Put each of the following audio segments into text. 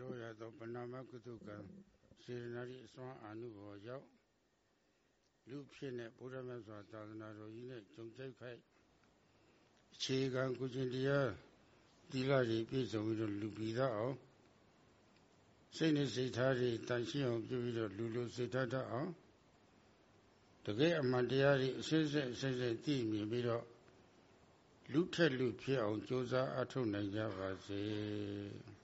တော်ရသောပဏာမကုသကံစေရနာတိအစွမ်းအာနုဘောကြောင့်လူဖြစ်တဲ့ဘုရားမြတ်စွာသာသနာတော်ကြီးနဲ့ကြုံကြိုက်ခိုက်အခြေခံကုကျင်တရားသီလတွေပြည့်စုံပြီးတော့လူပြီးသားအောင်စိတ်နဲ့စိတ်ထားတွေတန်ရှင်းအောင်ပြုပြီးတော့လူလူစိတ်ထားတတ်အောင်တကယ်အမှန်တရားတွေအစစ်စစ်အစစ်စစ်သိမြင်ပြီးတော့လူထက်လူဖြစ်အောင်ကြိုးစားအထောက်နိုင်ကြပါစေ။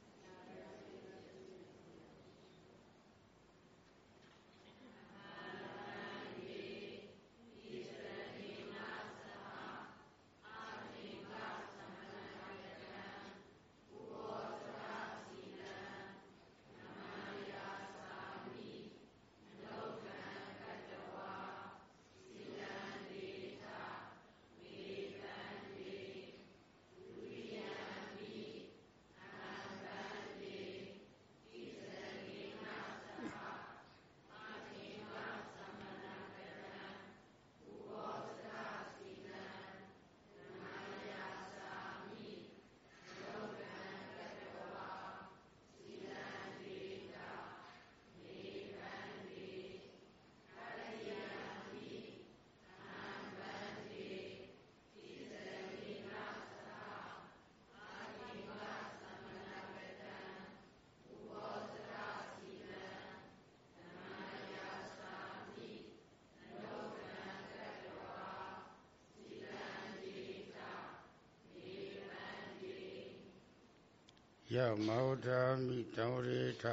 ယမောဓာမိတောရေထ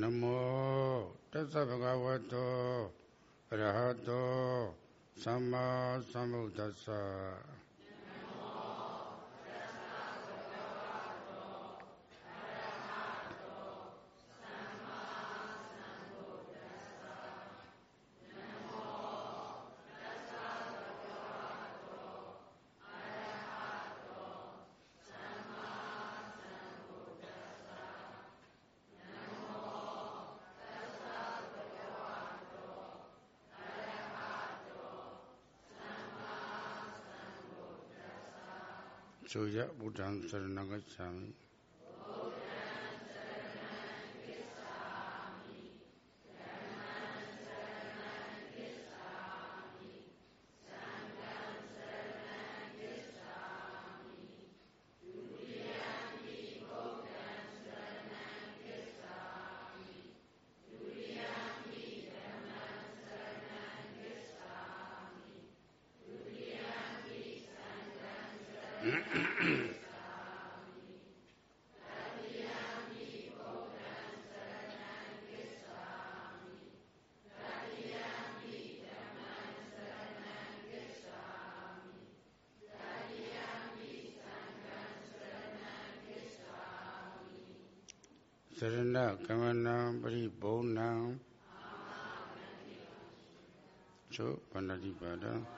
နမောတသဗ္ဗကဝတောအရဟတောသမ္မာသမ္ဗုဒ္ဓဆာ 有些不正是那个前面。 သရဏကမနံပရိဘုံနံချိုဗန္ဒတိပါဒံ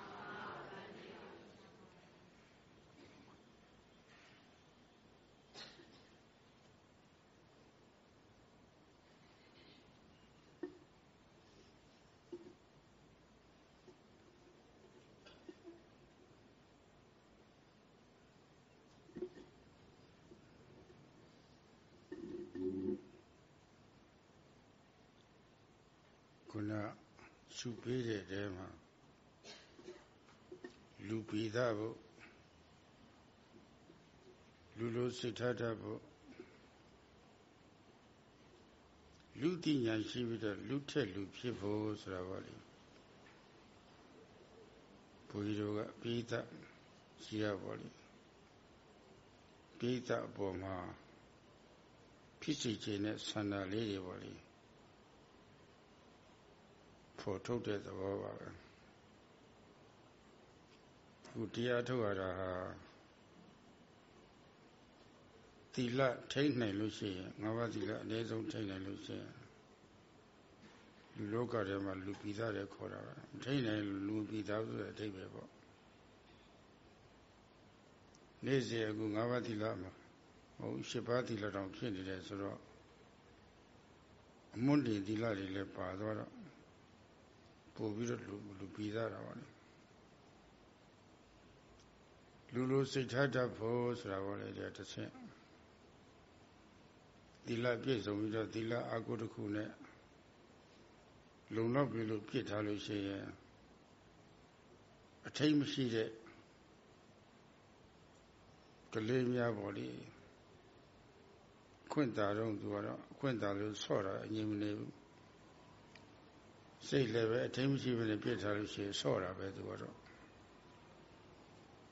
ရှုပေးတဲ့တဲမှာလူပိသဖို့လူလိုစိတ်ထားတတ်ဖို့လူတိညာရှိပြီးတော့လူထက်လူဖြစ်ဖို့ဆိုတာပါလေဘုရားတို့ကပိသရှိရပါလေပိသအပေါ်မှာဖြစ်စီခြင်းနဲ့ဆန္ဒလေးတွေပါလေ ဖော်ထုတ်တဲ့သဘောပါပဲခုတရားထုတ်ရတာဟာသီလထိန်းနိုင်လို့ရှိရင်ငါးပါးသီလအနည်းဆုံးထိန်းနိုင်လို့ရှိရင်လူလောကထဲမှာလူပိသားတယ်ခေါ်တာပဲထိန်းနိုင်လူပိသားဆိုတဲ့အဓိပ္ပာယ်ပေါ့နေ့စဉ်အခုငါးပါးသီလမှာဟုတ်ရှစ်ပါးသီလတောင်ဖြစ်နေတယ်ဆိုတော့အမွန်းတင်သီလတွေလည်းပါသွားတော့ ပို့ပြီးတော့လူလူပြီးသားတာပါလေလူလူစိတ်ထားတတ်ဖို့ဆိုတာပါလေတဲ့တစ်ချက်သီလပြည့်စုံပြီးတော့သီလအာကုတစ်ခုနဲ့လုံလောက်ပြီလို့ပြစ်ထားလို့ရှိရင်အထိတ်မရှိတဲ့ကလေးများပေါ့လေခွင့်တာတော့သူကတော့အခွင့်တာလို့ဆော့တာအငြင်းမနေဘူး စိတ်လည်းပဲအထိမရှိဘဲနဲ့ပြစ်ထားလို့ရှိရင်ဆော့တာပဲသူကတော့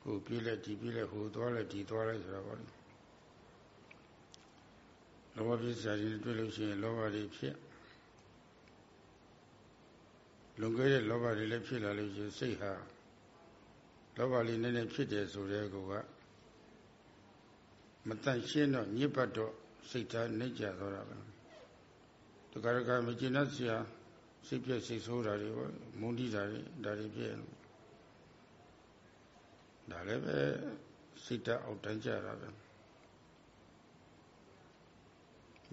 ကိုပြေးလက်ဒီပြေးလက်ဟိုသွားလက်ဒီသွားလက်ဆိုတာပေါ့လေလောဘဖြစ်စားရင်တွေ့လို့ရှိရင်လောဘတွေဖြစ်လွန်ခဲ့တဲ့လောဘတွေလည်းဖြစ်လာလို့ရှိရင်စိတ်ဟာလောဘလေးနည်းနည်းဖြစ်တယ်ဆိုတဲ့ကောကမတန့်ရှင်းတော့ညစ်ပတ်တော့စိတ်ထားနှိမ့်ကြသွားတာပဲတခါတခါမကျင်တတ်စရာ စိတ်ပြည့်စိတ်ဆိုးတာတွေပေါ့မုန်းတိတာတွေဒါတွေပြည့်ဒါလည်းပဲစိတ်တအောက်တန်းကြတာပဲ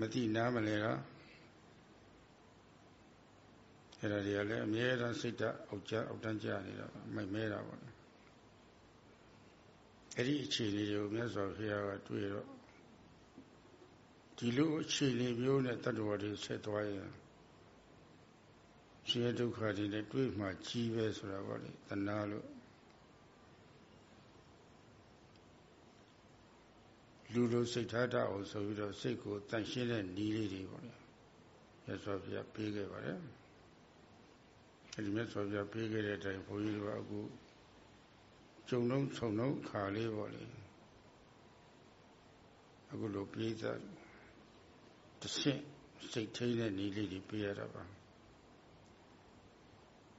မတိနားမလဲလားအဲ့ဒါတွေကလည်းအမြဲတမ်းစိတ်တအောက်ကြအောက်တန်းကြနေတာမိုက်မဲတာပေါ့အဲ့ဒီအခြေအနေတွေကိုမြတ်စွာဘုရားကတွေ့တော့ဒီလိုအခြေအနေမျိုးနဲ့တတ္တဝါတွေဆက်သွားရင် ရှင်ဒုက္ခတွေနဲ့တွေ့မှကြီးပဲဆိုတာပေါ့လေတဏှာလို့လူလိုစိတ်ထားတတ်အောင်ဆိုပြီးတော့စိတ်ကိုတန့်ရှင်းတဲ့နီးလေးတွေပေါ့လေမြတ်စွာဘုရားပေးခဲ့ပါတယ်အဲဒီမြတ်စွာဘုရားပေးခဲ့တဲ့အတိုင်းဘုန်းကြီးတို့ကအခုကြုံလုံးခြုံလုံးခါလေးပေါ့လေအခုလိုပြေးသားတစ်ဆင့်စိတ်ထိန်တဲ့နီးလေးတွေပေးရတာပါ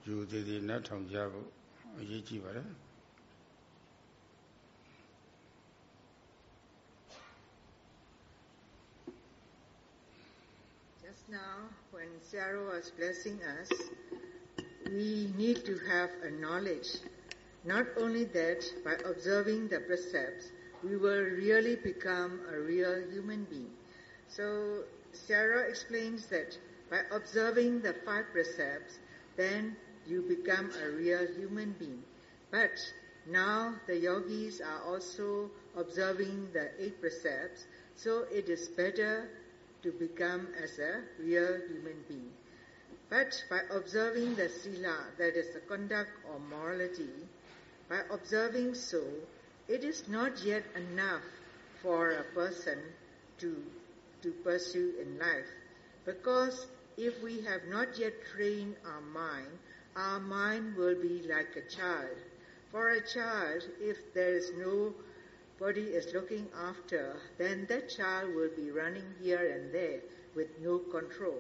ယူသေးသေးနတ်ထောင်ကြဖို့အရေးကြီးပါတယ် Just now, when Sarah was blessing us, we need to have a knowledge. Not only that, by observing the precepts, we will really become a real human being. So, Sarah explains that by observing the five precepts, then you become a real human being. But now the yogis are also observing the eight precepts, so it is better to become as a real human being. But by observing the sila, that is the conduct or morality, by observing so, it is not yet enough for a person to, to pursue in life. Because if we have not yet trained our mind our mind will be like a child. For a child, if there is nobody is looking after, then that child will be running here and there with no control.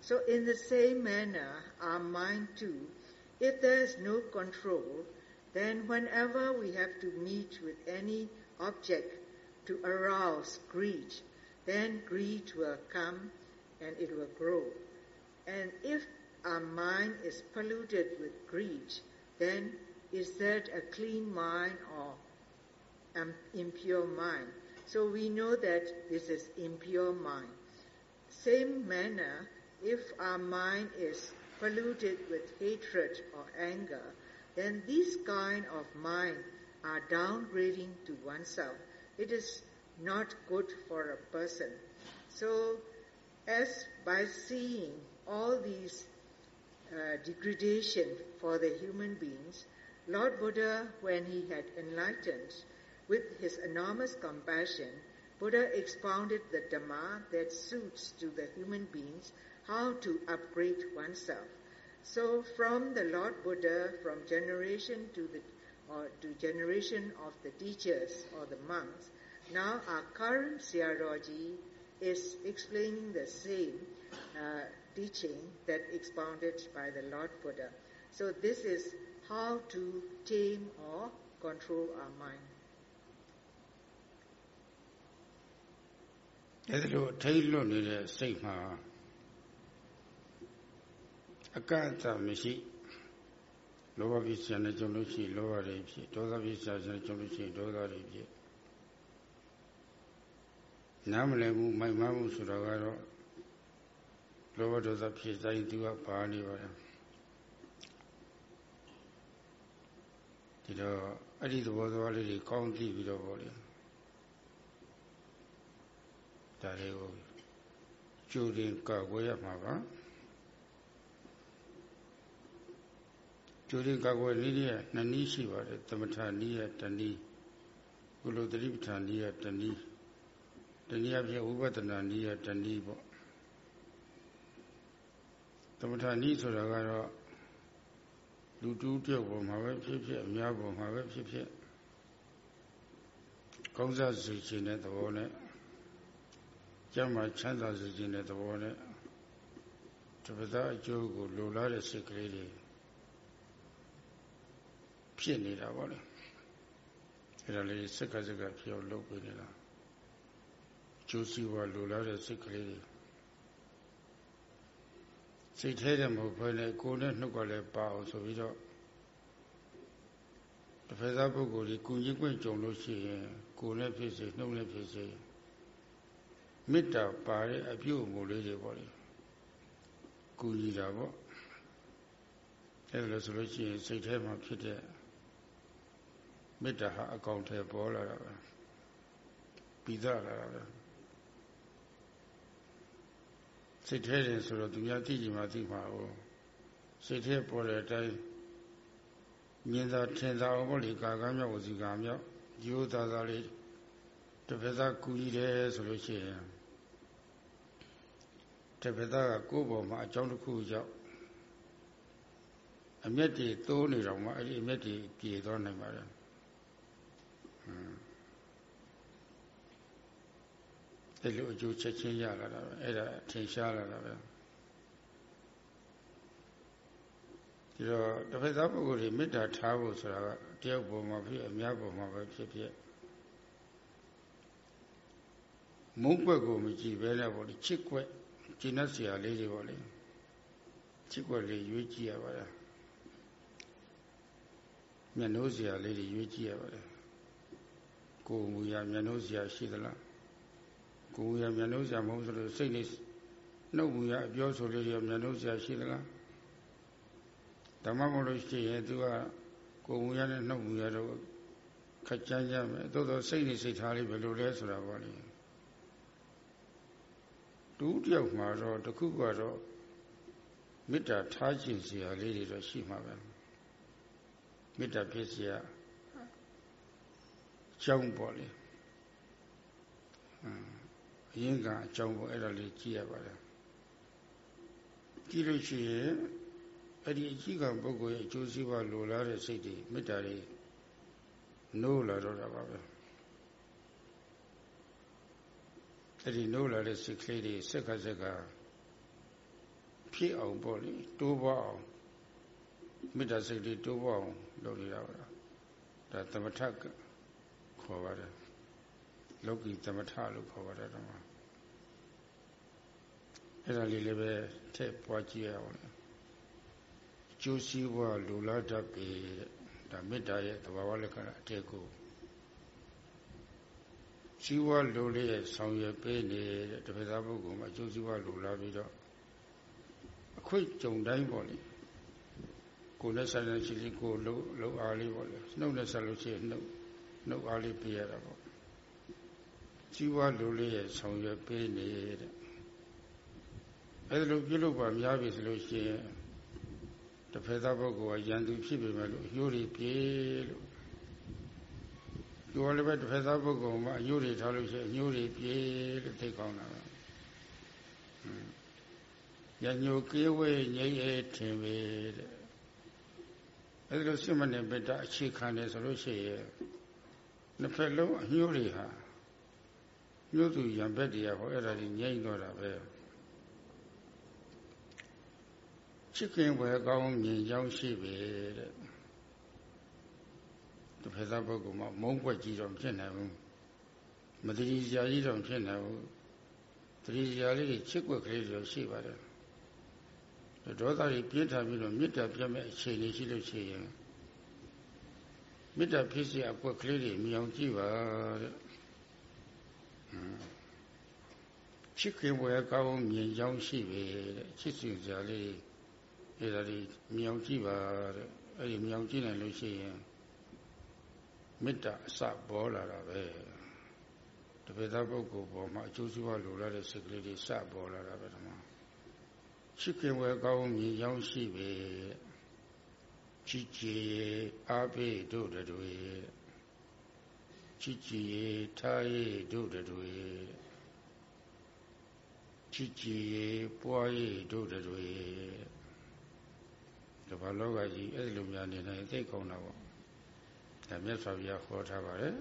So in the same manner, our mind too, if there is no control, then whenever we have to meet with any object to arouse greed, then greed will come and it will grow. And if our mind is polluted with greed, then is that a clean mind or an impure mind? So we know that this is impure mind. Same manner, if our mind is polluted with hatred or anger, then these kind of mind are downgrading to oneself. It is not good for a person. So, as by seeing all these uh, degradation for the human beings, Lord Buddha, when he had enlightened with his enormous compassion, Buddha expounded the Dhamma that suits to the human beings how to upgrade oneself. So from the Lord Buddha, from generation to the or to generation of the teachers or the monks, now our current Siaroji is explaining the same uh, teaching that expounded by the Lord Buddha. So this is how to tame or control our mind. အဲဒီလိုထိတ်လွတ်နေတဲ့စိတ်မှာအကန့်အသတ်မရှိလောဘဖြစ်ခြင်းနဲ့ကြုံလို့ရှိရင်လောဘတွေဖြစ်ဒေါသဖြစ်ခြင်းနဲ့ကြုံလို့ရှိရင်ဒေါသတွေဖြစ်နားမလည်ဘူးမိုက်မှမှုဆိုတာကတော့ လောဘဒေါသဖြစ်တိုင်းသူကပါနေပါတယ်ဒီတော့အဲ့ဒီသဘောသွားလေးတွေကောင်းသိပြီးတော့ပေါ့လေဒါတွေကိုကျူရင်ကောက်ွယ်ရမှာပါကျူရင်ကောက်ွယ်နည်းနည်းနှစ်နည်းရှိပါတယ်သမထနည်းရတနည်းကုလိုတတိပဋ္ဌာန်နည်းရတနည်းတနည်းအားဖြင့်ဝိပဿနာနည်းရတနည်းပေါ့ သမထနည်းဆိုတာကတော့လူတူးတယောက်ပေါ်မှာပဲဖြစ်ဖြစ်အများပေါ်မှာပဲဖြစ်ဖြစ်ကောင်းစားစေခြင်းတဲ့သဘောနဲ့ကျမ်းမှာချမ်းသာစေခြင်းတဲ့သဘောနဲ့တပည့်သားအကျိုးကိုလိုလားတဲ့စိတ်ကလေးတွေဖြစ်နေတာပေါ့လေအဲ့ဒါလေးစက္ကစက္ကဖြစ်အောင်လုပ်ပေးနေတာကျိုးစီးပွားလိုလားတဲ့စိတ်ကလေးတွေ စိတ်ထဲတဲ့မဟုတ်ဘဲနဲ့ကိုယ်နဲ့နှုတ်ကလည်းပါအောင်ဆိုပြီးတော့တစ်ဖက်သားပုဂ္ဂိုလ်ကြီးကုညီခွင့်ကြုံလို့ရှိရင်ကိုယ်နဲ့ဖြစ်စေနှုတ်နဲ့ဖြစ်စေမေတ္တာပါတဲ့အပြုအမူလေးတွေပေါ့လေကုညီတာပေါ့အဲ့ဒါလို့ဆိုလို့ရှိရင်စိတ်ထဲမှာဖြစ်တဲ့မေတ္တာဟာအကောင်ထဲပေါ်လာတာပဲပြီးသားလာတာပဲ စိတ်ထဲတယ်ဆိုတော့သူများသိကြမှာသိမှာ哦စိတ်ထဲပေါ်တဲ့အတိုင်းမြင်သာထင်သာအောင်ပေါ့လေကာကမြောက်ဝစီကာမြောက်ရိုးသားသားလေးတစ်ဖက်သားကူကြီးတယ်ဆိုလို့ရှိရင်တစ်ဖက်သားကကိုယ်ပေါ်မှာအကြောင်းတစ်ခုကြောင့်အမျက်တွေတိုးနေတော့မှအဲ့ဒီအမျက်တွေပြေသွားနိုင်ပါတယ် အဲ့လိုအကျိုးချက်ချင်းရလာတာပဲအဲ့ဒါထင်ရှားလာတာပဲဒီတော့တစ်ဖက်သားပုဂ္ဂိုလ်တွေမေတ္တာထားဖို့ဆိုတာကတယောက်ပုံမှာဖြစ်အများပုံမှာပဲဖြစ်ဖြစ်မုန်းကွက်ကိုမကြည့်ပဲနဲ့ပေါ့လေချစ်ကွက်ကျင့်တတ်စရာလေးတွေပေါ့လေချစ်ကွက်လေးရွေးကြည့်ရပါလားမျက်နှိုးစရာလေးတွေရွေးကြည့်ရပါလားကိုယ်မူရမျက်နှိုးစရာရှိသလား ကိုယ်ရမျက်နှုံးစရာမဟုတ်ဆိုလို့စိတ်နဲ့နှုတ်မူရအပြောဆိုလေးရမျက်နှုံးစရာရှိသလားဓမ္မမလို့ရှိရင်သူကကိုယ်မူရနဲ့နှုတ်မူရတော့ခက်ကြမ်းကြမယ်သို့တော့စိတ်နဲ့စိတ်ထားလေးဘယ်လိုလဲဆိုတာပေါ့လေတူတယောက်မှာတော့တခုကတော့မေတ္တာထားခြင်းစရာလေးတွေတော့ရှိမှာပဲမေတ္တာဖြစ်စရာကြောင်းပေါ့လေအင်းအ ရင်ကအကြောင်းကိုအဲ့ဒါလေးကြည့်ရပါတယ်ကြည့်လို့ရှိရင်အဲ့ဒီအကြည့်ကံပုဂ္ဂိုလ်ရဲ့အကျိုးစီးပွားလိုလားတဲ့စိတ်တွေမေတ္တာတွေနိုးလာတော့တာပါပဲအဲ့ဒီနိုးလာတဲ့စိတ်ကလေးတွေစက္ကစက္ကဖြစ်အောင်ပေါ့လေတိုးပွားအောင်မေတ္တာစိတ်လေးတိုးပွားအောင်လုပ်နေတာပါဒါသမထခေါ်ပါတယ်လောကီသမထလို့ခေါ်ပါတယ်တော့ အဲ့ဒါလေးလည်းပဲထည့်ပွားကြည့်ရအောင်လေကျိုးစည်းဘဝလူလာတတ်ပြီဒါမေတ္တာရဲ့သဘာဝလက္ခဏာအထက်ကိုစီးပွားလိုလေးရဲ့ဆောင်ရွက်ပေးနေတဲ့တပည့်သားပုဂ္ဂိုလ်မှာအကျိုးစီးပွားလိုလာပြီးတော့အခွင့်ကြုံတိုင်းပေါ့လေကိုယ်နဲ့ဆက်တဲ့ရှိလေးကိုလုံးလုံးအားလေးပေါ့လေနှုတ်နဲ့ဆက်လို့ရှိရင်နှုတ်နှုတ်အားလေးပေးရတာပေါ့စီးပွားလိုလေးရဲ့ဆောင်ရွက်ပေးနေတဲ့ အဲဒါလိုပြုလုပ်ပါများပြီဆိုလို့ရှိရင်တဖက်သားပုဂ္ဂိုလ်ကရန်သူဖြစ်ပေမဲ့လို့အယိုးတွေပြေလို့သူကလည်းပဲတစ်ဖက်သားပုဂ္ဂိုလ်မှာအညိုးတွေထားလို့ရှိရင်အညိုးတွေပြေးလို့သိကောင်းတာပဲ။ညညိုကေးဝဲငြိမ့်ရဲထင်ပဲတဲ့။အဲဒီလိုစိမနဲ့မေတ္တာအခြေခံတယ်ဆိုလို့ရှိရင်နှစ်ဖက်လုံးအညိုးတွေဟာညိုးသူရံဘက်တရားဟောအဲ့ဒါကြီးငြိမ့်တော့တာပဲ။ ချစ်ခင်ဝဲကောင်းမြင်ကြောင်းရှိပဲတဲ့။တစ်ဖက်သားပုဂ္ဂိုလ်မှာမုန်းပွက်ကြီးတော့ဖြစ်နိုင်ဘူးမတတိစရာကြီးတော့ဖြစ်နိုင်ဘူးတတိစရာလေးတွေချစ်ွက်ကလေးတွေရှိပါတယ်ဒေါသတွေပြင်းထန်ပြီးတော့မေတ္တာပြတ်မဲ့အခြေအနေရှိလို့ရှိရင်မေတ္တာဖြစ်စီအကွက်ကလေးတွေမြင်အောင်ကြည့်ပါတဲ့ချစ်ခင်ဝယ်ကောင်းမြင်ကြောင်းရှိပဲတဲ့ချစ်စွစရာလေး အဲ့ဒါတွေမြင်အောင်ကြည့်ပါတဲ့အဲ့ဒီမြင်အောင်ကြည့်နိုင်လို့ရှိရင်မေတ္တာအစပေါ်လာတာပဲတပည့်သားပုဂ္ဂိုလ်ပေါ်မှာအကျိုးစီးပွားလိုလားတဲ့စိတ်ကလေးတွေစပေါ်လာတာပဲဒီမှာရှိခင်ဝဲကောင်းမြင်ရောင်းရှိပဲချစ်ကြည်အားပေးတို့တွေချစ်ကြည်ထားရတို့တွေချစ်ကြည်ပွားရတို့တွေ ဒီဘာလောကကြီးအဲ့ဒီလိုများနေနိုင်သိကောင်းတာပေါ့ဒါမြတ်စွာဘုရားဟောထားပါတယ်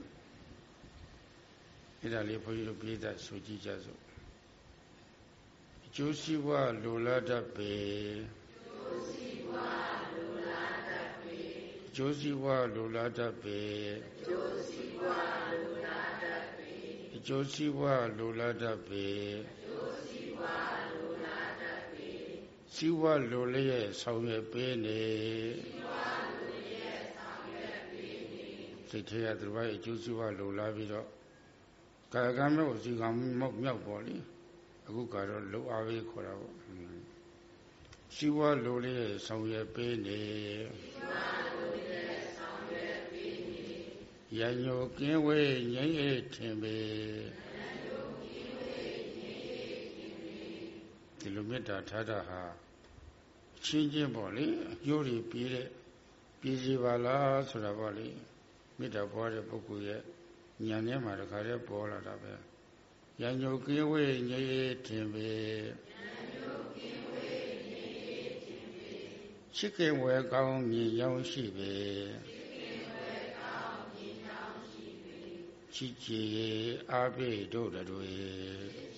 အဲ့ဒါလေးဘုန်းကြီးတို့ပြည့်တဲ့ဆိုကြည့်ကြစို့အကျိုးစီးပွားလိုလားတတ်ပေအကျိုးစီးပွားလိုလားတတ်ပေအကျိုးစီးပွားလိုလားတတ်ပေအကျိုးစီးပွားလိုလားတတ်ပေအကျိုးစီးပွားလိုလားတတ်ပေ စီးပွားလိုလျက်ဆောင်ရွက်ပေးနေစီးပွားစိတ်ထဲကသူတို့ရဲ့အကျိုးစီးပွားလိုလားပြီးတော့ကာယကံမဲ့ကိုစီကံမောက်မြောက်ပေါ်လေအခုကတော့လုံအားပေးခေါ်တာပေါ့စီးပွားလိုလေးဆောင်ရွက်ပေးနေစီးပွားလိုလေးဆောင်ရွက်ပေးနေရညိုကင်းဝေးငြိမ့်အေးထင်ပေဒီလိုမေတ္တာထားတာဟာ ချင်းချင်းပေါ့လေအကျိုးတွေပြီးတဲ့ပြည်စီပါလားဆိုတာပေါ့လေမေတ္တာပွားတဲ့ပုဂ္ဂိုလ်ရဲ့ဉာဏ်ထဲမှာတခါတည်းပေါ်လာတာပဲရညုကင်းဝေးငြိထင်ပေချစ်ခင်ဝဲကောင်းမြင်ရောင်းရှိပေချစ်ကြည်အားပေးတို့တွေ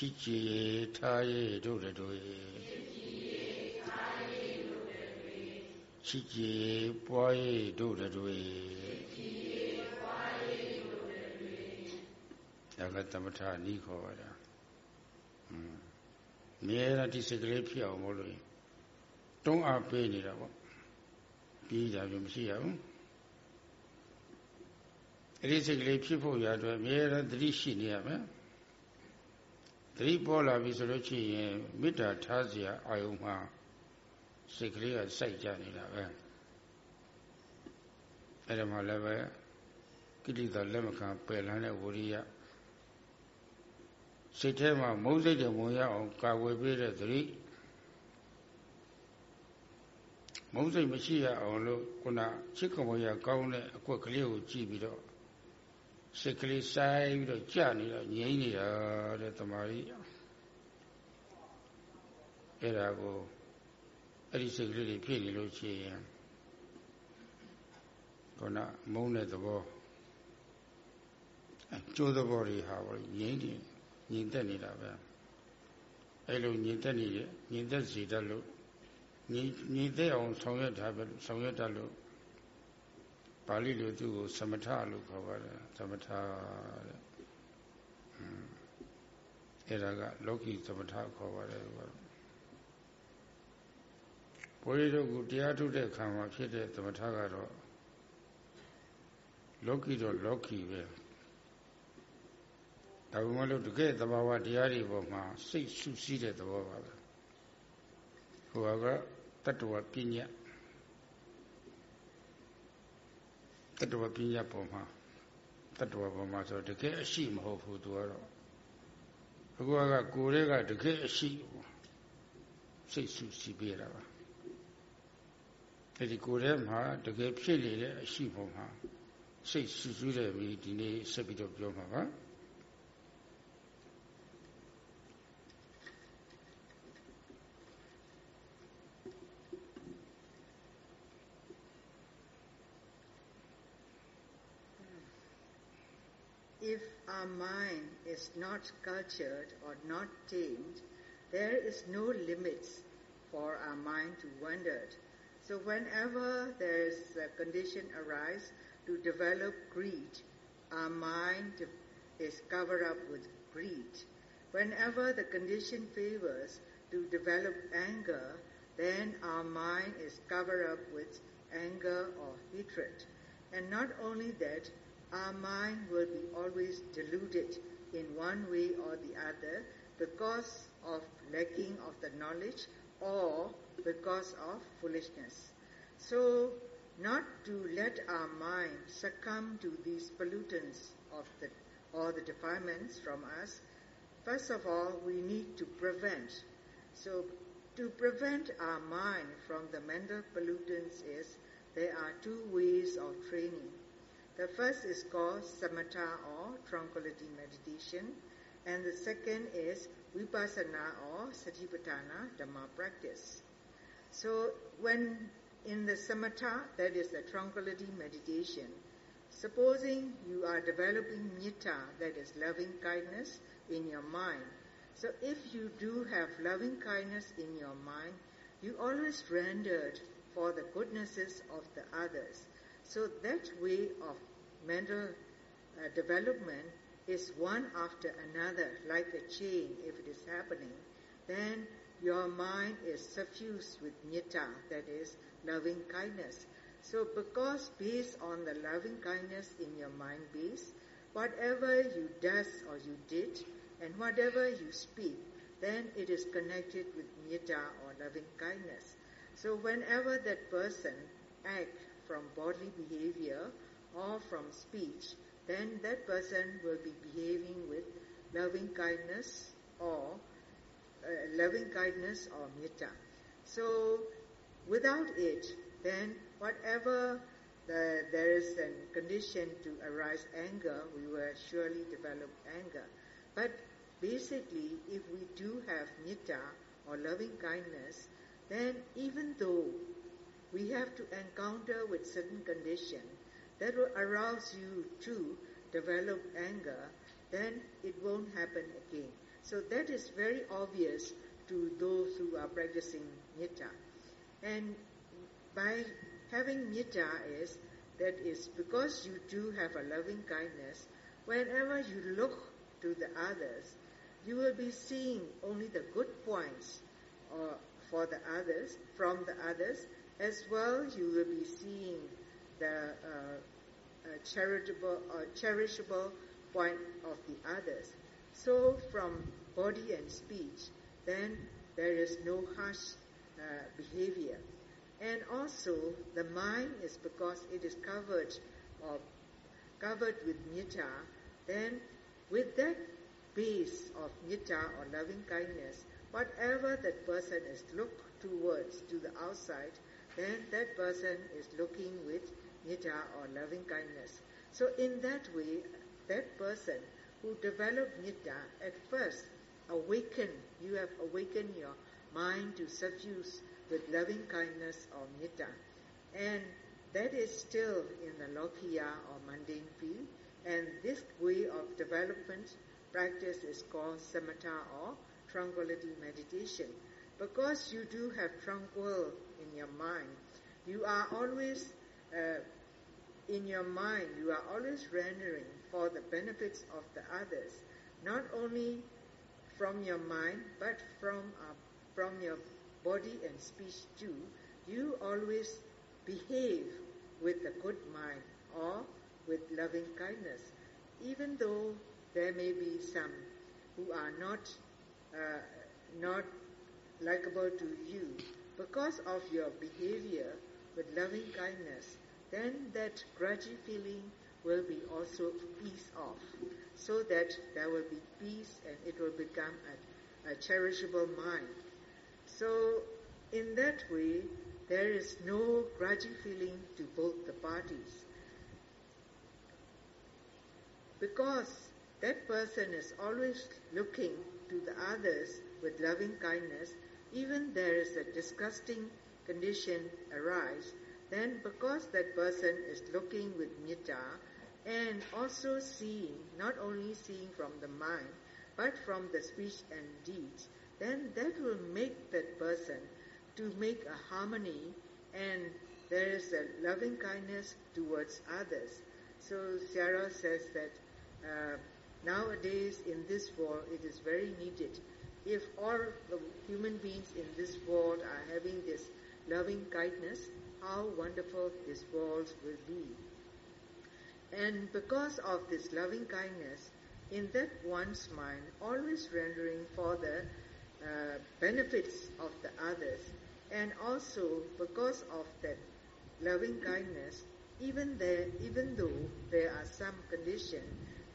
ချစ်ကြည်ထားရတို့တွေချစ်ကြည်ပွားရည်တို့တွေဒါကသမထနီးခေါ်တာอืมမြဲတမ်းဒီစိတ်ကလေးဖြစ်အောင်မလို့တုံးအားပေးနေတာပေါ့ပြီးကြပြီမရှိရဘူးအဲ့ဒီစိတ်ကလေးဖြစ်ဖို့ရတော့မြဲတမ်းသတိရှိနေရမယ် သတိပေါ်လာပြီဆိုလို့ရှိရင်မေတ္တာထားစရာအာယုံမှာစိတ်ကလေးကစိုက်ကြနေတာပဲအဲ့ဒါမှလည်းပဲကိဋိတာလက်မခံပယ်လန်းတဲ့ဝိရိယစိတ်ထဲမှာမုန်းစိတ်တွေဝင်ရအောင်ကာဝယ်ပေးတဲ့သတိမုန်းစိတ်မရှိရအောင်လို့ခုနချစ်ကမ္မရာကောင်းတဲ့အကွက်ကလေးကိုကြည့်ပြီးတော့ စိတ်ကလေးဆိုင်ပြီးတော့ကြာနေတော့ငြိမ့်နေတာတဲ့တမာရီအဲ့ဒါကိုအဲ့ဒီစိတ်ကလေးတွေဖြစ်နေလို့ရှိရင်ခုနမုန်းတဲ့သဘောအကျိုးသဘောတွေဟာဘောငြိမ့်နေငြိမ်သက်နေတာပဲအဲ့လိုညီသက်နေတယ်ညီသက်စီတတ်လို့ညီညီသက်အောင်ဆောင်ရွက်ထားပဲဆောင်ရွက်တတ်လို့ ပါဠိလိုသူ့ကိုသမထလို့ခေါ်ပါတယ်သမထတဲ့အဲ့ဒါကလောကီသမထခေါ်ပါတယ်ဘုရားဘုရားတို့ကတရားထုတ်တဲ့ခံမှာဖြစ်တဲ့သမထကတော့လောကီတော့လောကီပဲဒါပေမဲ့လို့တကယ်သဘာဝတရားတွေပေါ်မှာစိတ်ဆုစီးတဲ့သဘောပါပဲဟိုကတတ္တဝပညာ တတ္တဝပညာပေါ်မှာတတ္တဝပေါ်မှာဆိုတကယ်အရှိမဟုတ်ဘူးသူကတော့အခုကကိုယ်တွေကတကယ်အရှိစိတ်ဆုစီးပေးတာပါအဲဒီကိုယ်ထဲမှာတကယ်ဖြစ်နေတဲ့အရှိပေါ်မှာစိတ်ဆူဆူတဲ့ပြီးဒီနေ့ဆက်ပြီးတော့ပြောမှာပါ our mind is not cultured or not tamed, there is no limits for our mind to wander. So whenever there is a condition arise to develop greed, our mind is covered up with greed. Whenever the condition favors to develop anger, then our mind is covered up with anger or hatred. And not only that, our mind will be always deluded in one way or the other because of lacking of the knowledge or because of foolishness. So, not to let our mind succumb to these pollutants of the or the defilements from us, first of all, we need to prevent. So, to prevent our mind from the mental pollutants is there are two ways of training. The first is called samatha or tranquility meditation, and the second is vipassana or satipatthana dhamma practice. So when in the samatha, that is the tranquility meditation, supposing you are developing metta, that is loving kindness in your mind. So if you do have loving kindness in your mind, you always rendered for the goodnesses of the others. So that way of mental uh, development is one after another, like a chain, if it is happening, then your mind is suffused with metta, that is loving kindness. So because based on the loving kindness in your mind base, whatever you does or you did, and whatever you speak, then it is connected with metta or loving kindness. So whenever that person act from bodily behavior or from speech, then that person will be behaving with loving kindness or uh, loving kindness or metta. So without it, then whatever the, there is a condition to arise anger, we will surely develop anger. But basically, if we do have metta or loving kindness, then even though we have to encounter with certain condition that will arouse you to develop anger, then it won't happen again. So that is very obvious to those who are practicing metta. And by having metta is that is because you do have a loving kindness, whenever you look to the others, you will be seeing only the good points uh, for the others, from the others, as well you will be seeing the uh, charitable or cherishable point of the others. So from body and speech, then there is no harsh uh, behavior. And also the mind is because it is covered or covered with metta, then with that base of metta or loving kindness, whatever that person is looked towards to the outside, then that person is looking with metta or loving kindness. So in that way, that person who developed metta at first awaken, you have awakened your mind to suffuse with loving kindness or metta. And that is still in the lokiya or mundane field. And this way of development practice is called samatha or tranquility meditation. Because you do have tranquil in your mind, you are always, uh, in your mind, you are always rendering for the benefits of the others, not only from your mind, but from, uh, from your body and speech too. You always behave with a good mind or with loving kindness, even though there may be some who are not uh, not likable to you because of your behavior with loving kindness, then that grudgy feeling will be also peace off, so that there will be peace and it will become a, a cherishable mind. So, in that way, there is no grudgy feeling to both the parties. Because that person is always looking to the others with loving kindness, even there is a disgusting condition arise, then because that person is looking with metta and also seeing, not only seeing from the mind, but from the speech and deeds, then that will make that person to make a harmony and there is a loving kindness towards others. So Sarah says that uh, nowadays in this world it is very needed. If all the human beings in this world are having this loving kindness, how wonderful this world will be. And because of this loving kindness, in that one's mind, always rendering for the uh, benefits of the others, and also because of that loving kindness, even there, even though there are some condition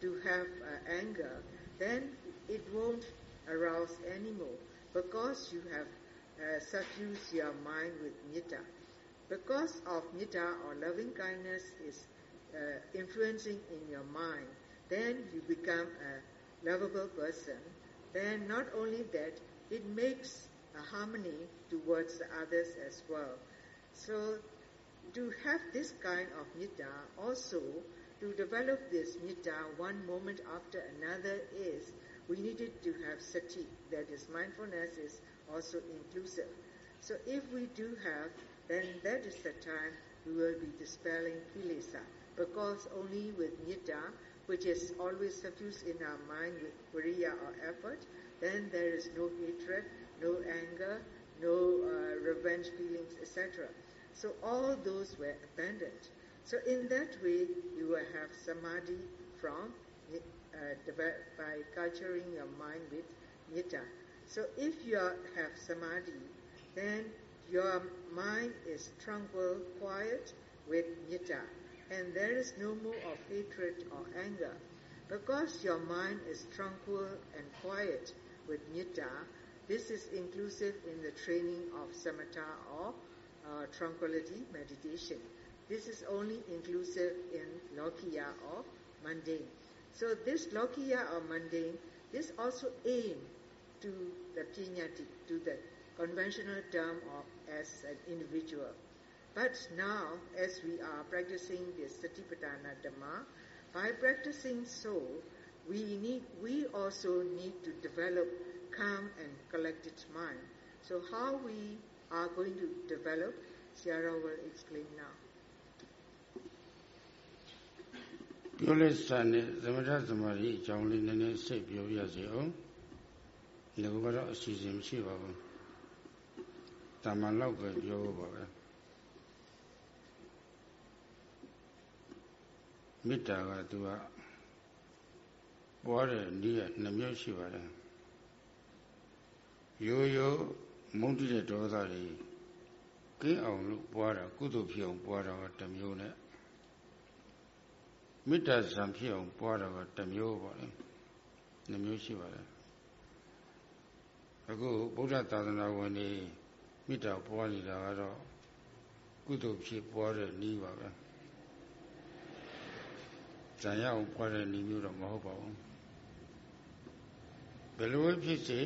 to have uh, anger, then it won't arouse anymore because you have uh, suffused your mind with metta. Because of metta or loving kindness is uh, influencing in your mind, then you become a lovable person. Then not only that, it makes a harmony towards the others as well. So to have this kind of metta also to develop this metta one moment after another is we needed to have sati, that is mindfulness is also inclusive. So if we do have, then that is the time we will be dispelling kilesa, because only with metta, which is always suffused in our mind with viriya or effort, then there is no hatred, no anger, no uh, revenge feelings, etc. So all those were abandoned. So in that way, you will have samadhi from uh, by culturing your mind with metta. So if you have samadhi, then your mind is tranquil, quiet with metta, and there is no more of hatred or anger. Because your mind is tranquil and quiet with metta, this is inclusive in the training of samatha or uh, tranquility meditation. This is only inclusive in lokiya or mundane. So this lokiya or mundane, this also aim to the pinyati, to the conventional term of as an individual. But now, as we are practicing this Satipatthana Dhamma, by practicing so, we need, we also need to develop calm and collected mind. So how we are going to develop, Sierra will explain now. ပြောလက်စာနဲ့သမထသမာဓိအကြောင်းလေးနည်းနည်းစိတ်ပြောပြစီအောင်လည်းကတော့အစီအစဉ်မရှိပါဘူးတာမန်လောက်ပဲပြောဖို့ပါပဲမေတ္တာကသူကပွားတဲ့နည်းကနှမျိုးရှိပါတယ်ရိုးရိုးမုန်းတိတဲ့ဒေါသတွေကင်းအောင်လို့ပွားတာကုသိုလ်ဖြစ်အောင်ပွားတာကတစ်မျိုးနဲ့ မေတ္တာဇံဖြစ်အောင်ပွားတာကတစ်မျိုးပါလေနှမျိုးရှိပါတယ်အခုဗုဒ္ဓသာသနာဝင်တွေမေတ္တာပွားနေတာကတော့ကုသိုလ်ဖြစ်ပွားတဲ့နည်းပါပဲဇံရအောင်ပွားတဲ့နည်းမျိုးတော့မဟုတ်ပါဘူးဘယ်လိုဖြစ်စေ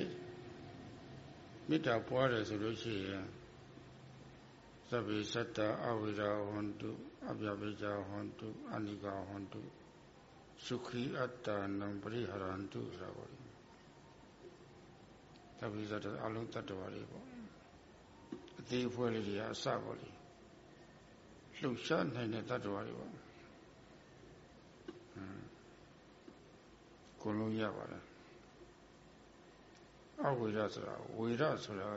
မေတ္တာပွားတယ်ဆိုလို့ရှိရင်သဗ္ဗေသတ္တအဝိရာဟွန်တု အပြပိဇာဟွန်တုအနိကာဟွန်တုသုခိအတ္တနံပရိဟရန္တုဆိုတာပေါ့တပိဇတ်အလုံးတတ္တဝါတွေပေါ့အသေးဖွဲလေးတွေအစပေါ့လေလှုပ်ရှားနိုင်တဲ့တတ္တဝါတွေပေါ့ကိုလုံးရပါတယ်အဝိရဆိုတာဝိရဆိုတာ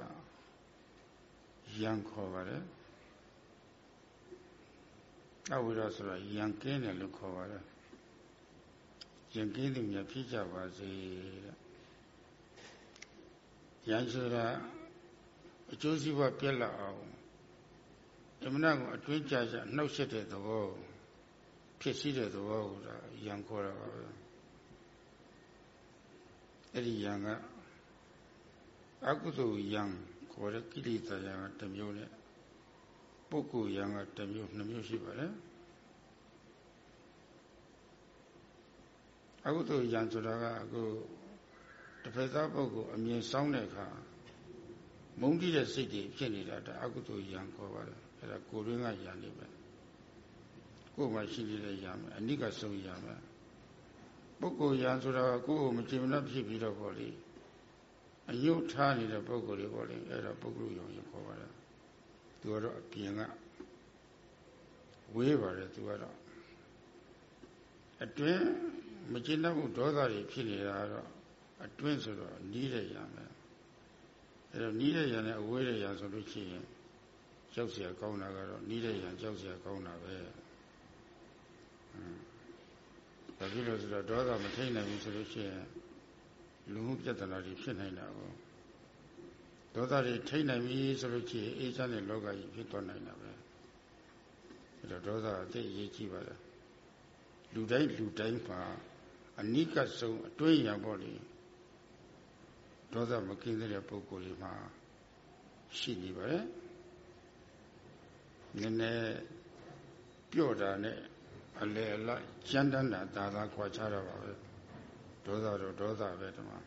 ယံခေါ်ပါတယ် အဝိရဆိုတာယံကင်းတယ်လို့ခေါ်ပါတယ်ယံကင်းသူများဖြစ်ကြပါစေတဲ့ယံဆိုတာအကျိုးစီးပွားပြက်လာအောင်ဓမ္မနာကိုအတွင်းကြကြနှောက်ရှက်တဲ့သဘောဖြစ်စီတဲ့သဘောကိုဒါယံခေါ်တာပါပဲအဲ့ဒီယံကအကုသိုလ်ယံခေါ်တဲ့ကိလေသာယံကတစ်မျိုးနဲ့ ပုဂ္ဂိုလ်ယံကတစ်မျိုးနှစ်မျိုးရှိပါတယ်အကုသိုလ်ယံဆိုတာကအခုတစ်ဖက်သားပုဂ္ဂိုလ်အမြင်ဆောင်တဲ့အခါမုန်းတိတဲ့စိတ်တွေဖြစ်နေတာဒါအကုသိုလ်ယံခေါ်ပါတယ်အဲ့ဒါကိုယ်ရင်းကယံနေပဲကိုယ်မှရှိနေတဲ့ယံမယ်အနိကဆုံးယံမယ်ပုဂ္ဂိုလ်ယံဆိုတာကိုယ်ကိုမကြင်မနှက်ဖြစ်ပြီးတော့ပေါ့လေအယုတ်ထားနေတဲ့ပုဂ္ဂိုလ်တွေပေါ့လေအဲ့ဒါပုဂ္ဂိုလ်ယုံရင်ခေါ်ပါတယ် သူကတော့အပြင်ကဝေးပါတယ်သူကတော့အတွင်းမကျင့်တတ်မှုဒေါသတွေဖြစ်နေတာတော့အတွင်းဆိုတော့နီးတဲ့ရံပဲအဲ့တော့နီးတဲ့ရံနဲ့အဝေးတဲ့ရံဆိုလို့ရှိရင်ကြောက်เสียကောင်းတာကတော့နီးတဲ့ရံကြောက်เสียကောင်းတာပဲဟွန်းဒါဖြစ်လို့ဆိုတော့ဒေါသမထိန်နိုင်ဘူးဆိုလို့ရှိရင်လူမှုပြဿနာတွေဖြစ်နိုင်တာကို ဒေါသတွေထိန်နိုင်ပြီဆိုလို့ရှိရင်အေးချမ်းတဲ့လောကကြီးဖြစ်သွားနိုင်တာပဲအဲ့တော့ဒေါသအသိအရေးကြီးပါတယ်လူတိုင်းလူတိုင်းမှာအနိကဆုံးအတွင်းရံပေါ့လေဒေါသမကင်းတဲ့ပုဂ္ဂိုလ်တွေမှာရှိနေပါတယ်နည်းနည်းပြော့တာနဲ့အလေအလကျမ်းတန်းတာသာသာခွာခြားတာပါပဲဒေါသတော့ဒေါသပဲဒီမှာ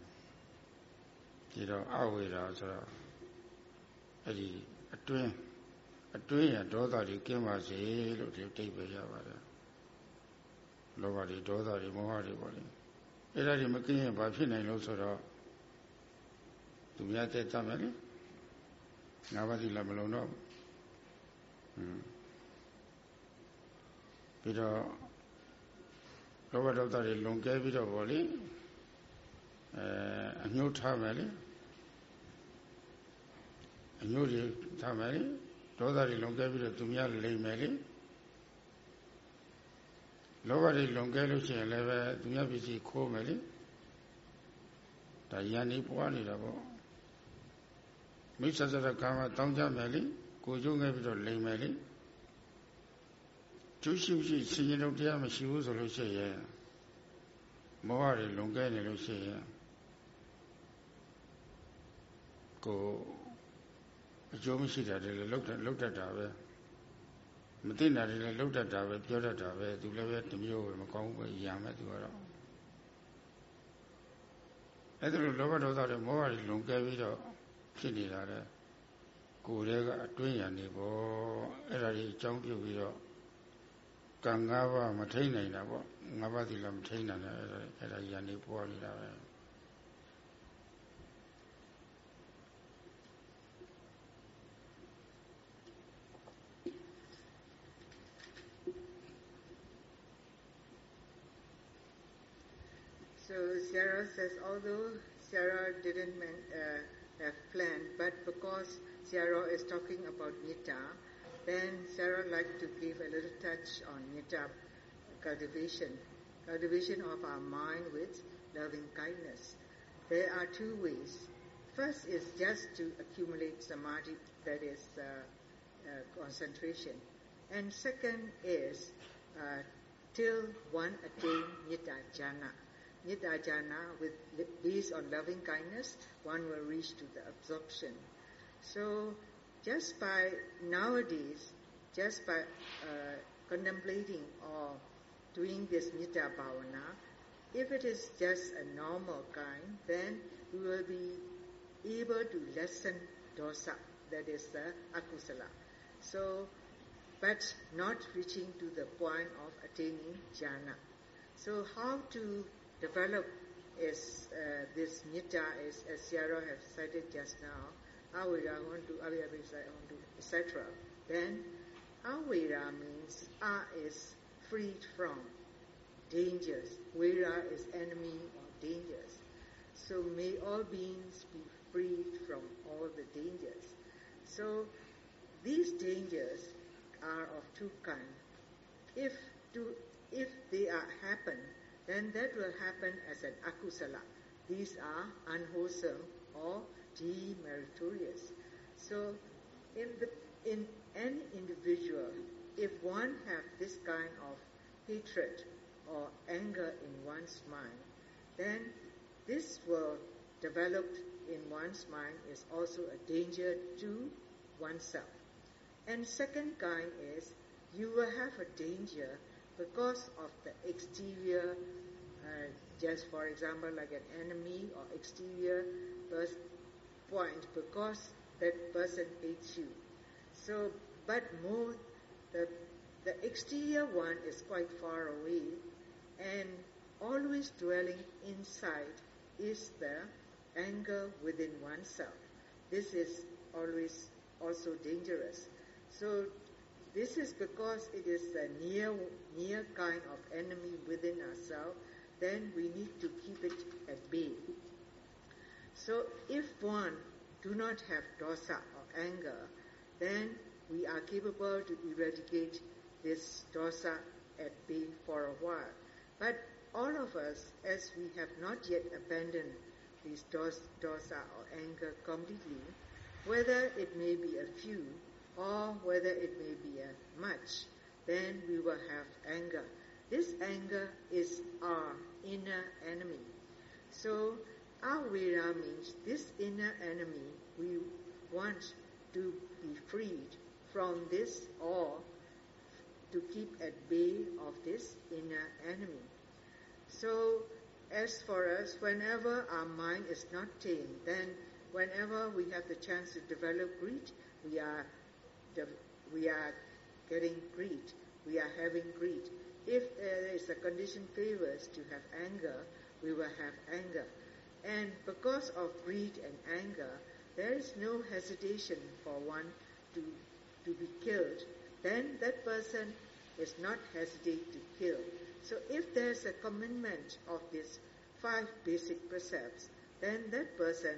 ဒီတော့အဝေရာဆိုတော့အဲ့ဒီအတွင်းအတွင်းရဒေါသတွေကင်းပါစေလို့ဒီတိတ်ပဲရပါတယ်လောဘတွေဒေါသတွေမောဟတွေပေါ့လေအဲ့ဒါတွေမကင်းရင်ဘာဖြစ်နိုင်လို့ဆိုတော့သူများတဲ့တတ်မယ်လေငါးပါးစီလည်းမလုံးတော့ဟွန်းပြီးတော့လောဘဒေါသတွေလွန်ကဲပြီးတော့ပေါ့လေအဲအညှို့ထားမယ်လေ အညှို့တွေထားမယ်လေဒေါသတွေလွန်ကဲပြီးတော့သူများလိမ့်မယ်လေလောဘတွေလွန်ကဲလို့ရှိရင်လည်းပဲသူများပစ္စည်းခိုးမယ်လေဒါယန္တိပွားနေတာပေါ့မိစ္ဆာစရကာမတောင်းကြမယ်လေကိုကျုံငယ်ပြီးတော့လိမ်မယ်လေကျိုးရှိရှိရှင်ရင်တို့တရားမရှိဘူးဆိုလို့ရှိရင်မောဟတွေလွန်ကဲနေလို့ရှိရင်ကို အကျိုးမရှိတာတွေလည်းလောက်လောက်တတ်တာပဲမသိတာတွေလည်းလောက်တတ်တာပဲပြောတတ်တာပဲသူလည်းပဲတမျိုးပဲမကောင်းဘူးပဲရံမဲ့သူကတော့အဲ့ဒါလိုလောဘဒေါသတွေမောဟတွေလွန်ကဲပြီးတော့ဖြစ်နေတာလေကိုယ်တည်းကအတွင်းရနေပေါ့အဲ့ဒါကြီးအကြောင်းပြုပြီးတော့ကံ၅ပါးမထိန်နိုင်တာပေါ့၅ပါးဒီလည်းမထိန်နိုင်တယ်အဲ့ဒါအဲ့ဒါရနေပေါ်နေတာပဲ So Sarah says, although Sarah didn't uh, have planned, but because Sarah is talking about Nita, then Sarah like to give a little touch on Nita cultivation, cultivation of our mind with loving kindness. There are two ways. First is just to accumulate samadhi, that is uh, uh, concentration. And second is uh, till one attain Nita Jhana. Nita Jhana, with based on loving kindness, one will reach to the absorption. So, just by nowadays, just by uh, contemplating or doing this Nita Bhavana, if it is just a normal kind, then we will be able to lessen dosa, that is the akusala. So, but not reaching to the point of attaining jhana. So, how to develop is uh, this nita is, as Sierra have cited just now, awira hontu, abhyabhisai hontu, etc. Then awira means a is freed from dangers. Vira is enemy or dangers. So may all beings be freed from all the dangers. So these dangers are of two kinds. If to, if they are happen, then that will happen as an akusala. These are unwholesome or demeritorious. So in the in any individual, if one have this kind of hatred or anger in one's mind, then this will develop in one's mind is also a danger to oneself. And second kind is you will have a danger because of the exterior, uh, just for example, like an enemy or exterior point, because that person hates you. So, but more, the, the exterior one is quite far away, and always dwelling inside is the anger within oneself. This is always also dangerous. So this is because it is a near, near kind of enemy within ourselves, then we need to keep it at bay. So if one do not have dosa or anger, then we are capable to eradicate this dosa at bay for a while. But all of us, as we have not yet abandoned this dosa or anger completely, whether it may be a few or whether it may be a much, then we will have anger. This anger is our inner enemy. So our Vira means this inner enemy, we want to be freed from this or to keep at bay of this inner enemy. So as for us, whenever our mind is not tamed, then whenever we have the chance to develop greed, we are we are getting greed, we are having greed. If there is a condition favors to have anger, we will have anger. And because of greed and anger, there is no hesitation for one to, to be killed. Then that person is not hesitate to kill. So if there's a commitment of these five basic precepts, then that person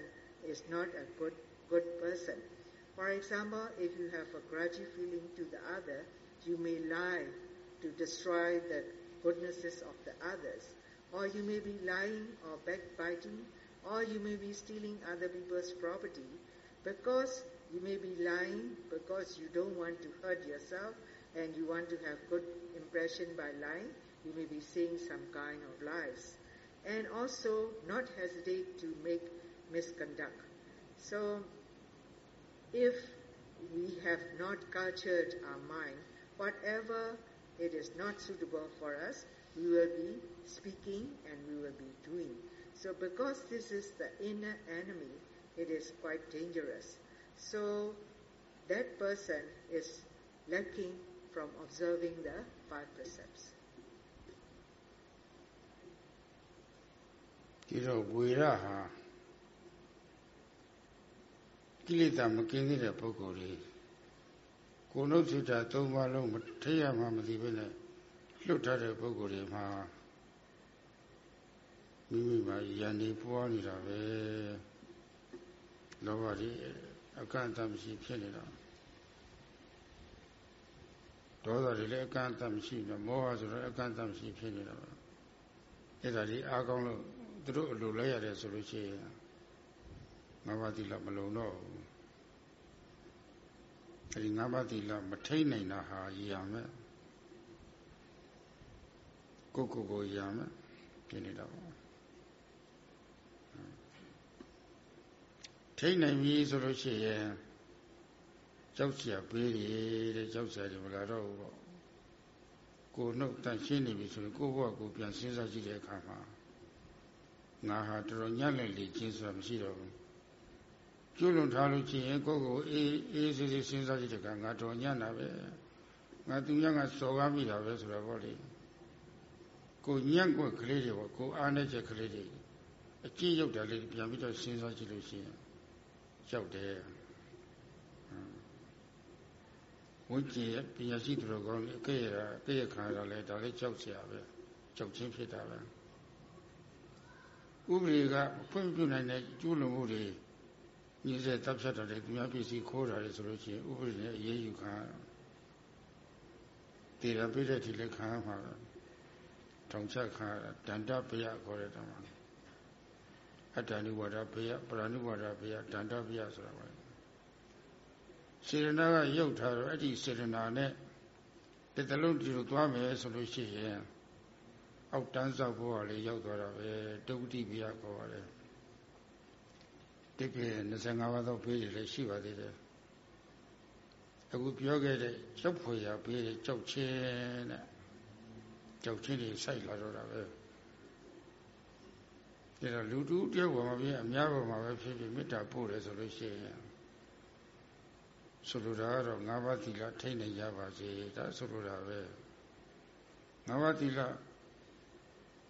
is not a good, good person. For example, if you have a grudgy feeling to the other, you may lie to destroy the goodnesses of the others. Or you may be lying or backbiting, or you may be stealing other people's property because you may be lying because you don't want to hurt yourself and you want to have good impression by lying. You may be saying some kind of lies. And also not hesitate to make misconduct. So if we have not cultured our mind, whatever it is not suitable for us, we will be speaking and we will be doing. So because this is the inner enemy, it is quite dangerous. So that person is lacking from observing the five precepts. ဒီတော့ဝေရဟာ ကိလေသာမကင်းသေးတဲ့ပုဂ္ဂိုလ်တွေကိုယ်နှုတ်စိတ်ဓာတ်သုံးပါးလုံးမထိရမှမသိဘဲနဲ့လွတ်ထားတဲ့ပုဂ္ဂိုလ်တွေမှာမိမိမှာယန္တိပွားနေတာပဲလောဘကြီးအကန့်အသတ်မရှိဖြစ်နေတာဒေါသတွေလည်းအကန့်အသတ်မရှိဘူးမောဟဆိုတော့အကန့်အသတ်မရှိဖြစ်နေတာပဲအဲ့ဒါလေးအားကောင်းလို့သူတို့အလိုလိုက်ရတယ်ဆိုလို့ရှိရင်ငါးပါးသီလမလုံတော့ဘူး အဲဒီငါးပါးသီလမထိန်နိုင်တာဟာရရမယ်ကိုကိုကိုရမယ်ဖြစ်နေတာပေါ့ထိန်နိုင်ပြီဆိုလို့ရှိရင်ကြောက်เสียပေးတယ်တဲ့ကြောက်เสียတယ်မလာတော့ဘူးပေါ့ကိုနှုတ်တန်ရှင်းနေပြီဆိုရင်ကိုဘဝကိုပြန်စဉ်းစားကြည့်တဲ့အခါမှာငါဟာတော်တော်ညံ့လက်လေကျင်းဆိုတာမရှိတော့ဘူး ကျွလွန်ထားလို့ရှိရင်ကိုယ့်ကိုအေးအေးဆေးဆေးစဉ်းစားကြည့်တဲ့အခါငါတော်ညံ့တာပဲငါသူရငါစော်ကားမိတာပဲဆိုတော့ဗောလေကိုညံ့ကွက်ကလေးတွေပေါ့ကိုအားနဲ့ချက်ကလေးတွေအကြည့်ရောက်တာလေးပြန်ပြီးတော့စဉ်းစားကြည့်လို့ရှိရင်ရောက်တယ်ဝန်ကျင်ရဲ့ပညာရှိသူတို့ကောင်းအကဲ့ရအကဲ့ရခံရလဲဒါလည်းကြောက်စရာပဲကြောက်ချင်းဖြစ်တာပဲဥပဒေကဖွင့်ပြနိုင်တဲ့ကျူးလွန်မှုတွေ ညီစေတပ်ဖြတ်တာတွေသူများပစ္စည်းခိုးတာတွေဆိုလို့ရှိရင်ဥပဒေနဲ့အရေးယူခံတည်ရပြည့်တဲ့ဒီလက်ခံမှာထောင်ချက်ခံဒန္တပယခေါ်တဲ့တောင်မှာအတ္တနိဝါဒပယပရဏိဝါဒပယဒန္တပယဆိုတာပါစေရနာကရုပ်ထားတော့အဲ့ဒီစေရနာနဲ့တတလုံးဒီလိုသွားမယ်ဆိုလို့ရှိရင်အောက်တန်းဆောက်ဖို့ကလည်းရောက်သွားတာပဲတုတ်တိဘုရားခေါ်ပါတယ် တိပိ25ပါးသောဘေးတွေလည်းရှိပါသေးတယ်အခုပြောခဲ့တဲ့ကြောက်ဖွယ်ရာဘေးတွေကြောက်ချင်းတဲ့ကြောက်ချင်းတွေစိုက်လာတော့တာပဲဒါတော့လူတူတယောက်ပေါ်မှာဖြစ်အများပေါ်မှာပဲဖြစ်ဖြစ်မေတ္တာပို့တယ်ဆိုလို့ရှိရင်ဆိုလိုတာကတော့ငါးပါးသီလထိနေကြပါစေဒါဆိုလိုတာပဲငါးပါးသီလ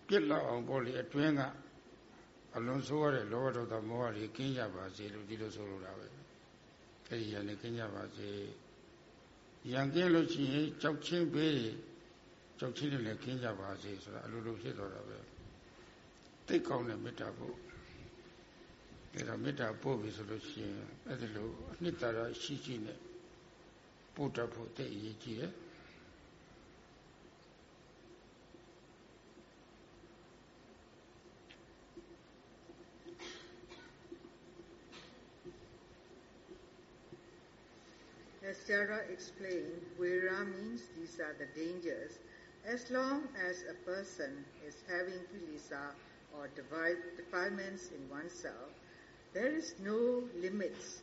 ပြစ်လောက်အောင်ပေါ့လေအတွင်းက အလွန်ဆိုးရတဲ့လောဘဒေါသမောဟတွေကင်းကြပါစေလို့ဒီလိုဆိုလိုတာပဲအဲ့ဒီရန်နေကင်းကြပါစေရန်ကင်းလို့ရှိရင်ကြောက်ချင်းပေးကြောက်ချင်းတွေလည်းကင်းကြပါစေဆိုတာအလိုလိုဖြစ်သွားတာပဲသိကောင်းတဲ့မေတ္တာပို့ဒါတော့မေတ္တာပို့ပြီဆိုလို့ရှိရင်အဲ့ဒီလိုအနှစ်သာရရှိရှိနဲ့ပို့တတ်ဖို့သိအရေးကြီးတယ် As Sarah explained, Vira means these are the dangers. As long as a person is having kilisa or defilements in oneself, there is no limits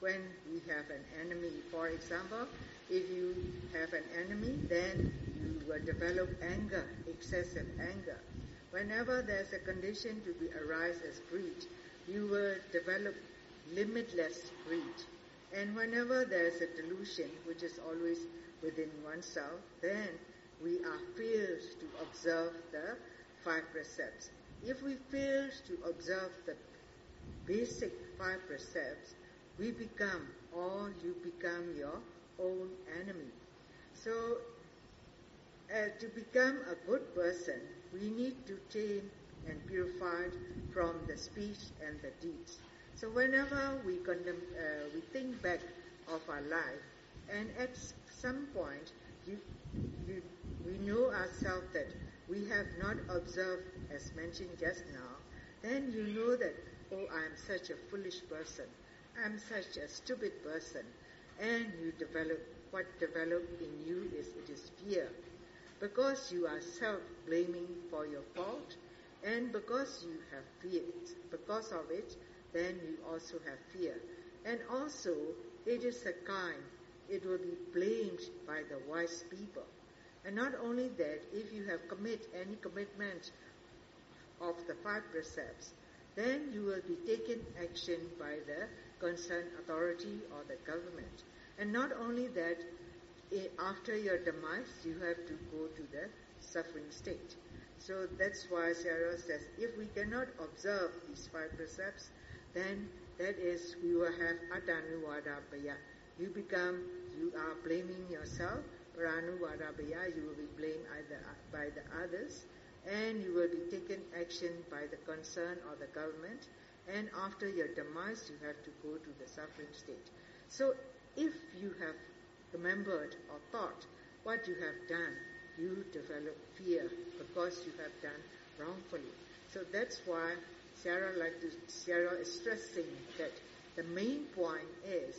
when we have an enemy. For example, if you have an enemy, then you will develop anger, excessive anger. Whenever there's a condition to be arise as greed, you will develop limitless greed. And whenever there's a delusion, which is always within oneself, then we are failed to observe the five precepts. If we fail to observe the basic five precepts, we become, or you become your own enemy. So, uh, to become a good person, we need to tame and purify from the speech and the deeds. So whenever we condemn, uh, we think back of our life, and at some point, you, you, we know ourselves that we have not observed, as mentioned just now, then you know that, oh, I'm such a foolish person, I'm such a stupid person, and you develop, what develop in you is, it is fear. Because you are self-blaming for your fault, and because you have fear, because of it, then you also have fear. And also, it is a kind, it will be blamed by the wise people. And not only that, if you have commit any commitment of the five precepts, then you will be taken action by the concerned authority or the government. And not only that, eh, after your demise, you have to go to the suffering state. So that's why Sarah says, if we cannot observe these five precepts, then that is we will have atanuwada baya. You become, you are blaming yourself. Paranuwada baya, you will be blamed either by the others, and you will be taken action by the concern or the government. And after your demise, you have to go to the suffering state. So if you have remembered or thought what you have done, you develop fear because you have done wrongfully. So that's why Sarah like Sarah is stressing that the main point is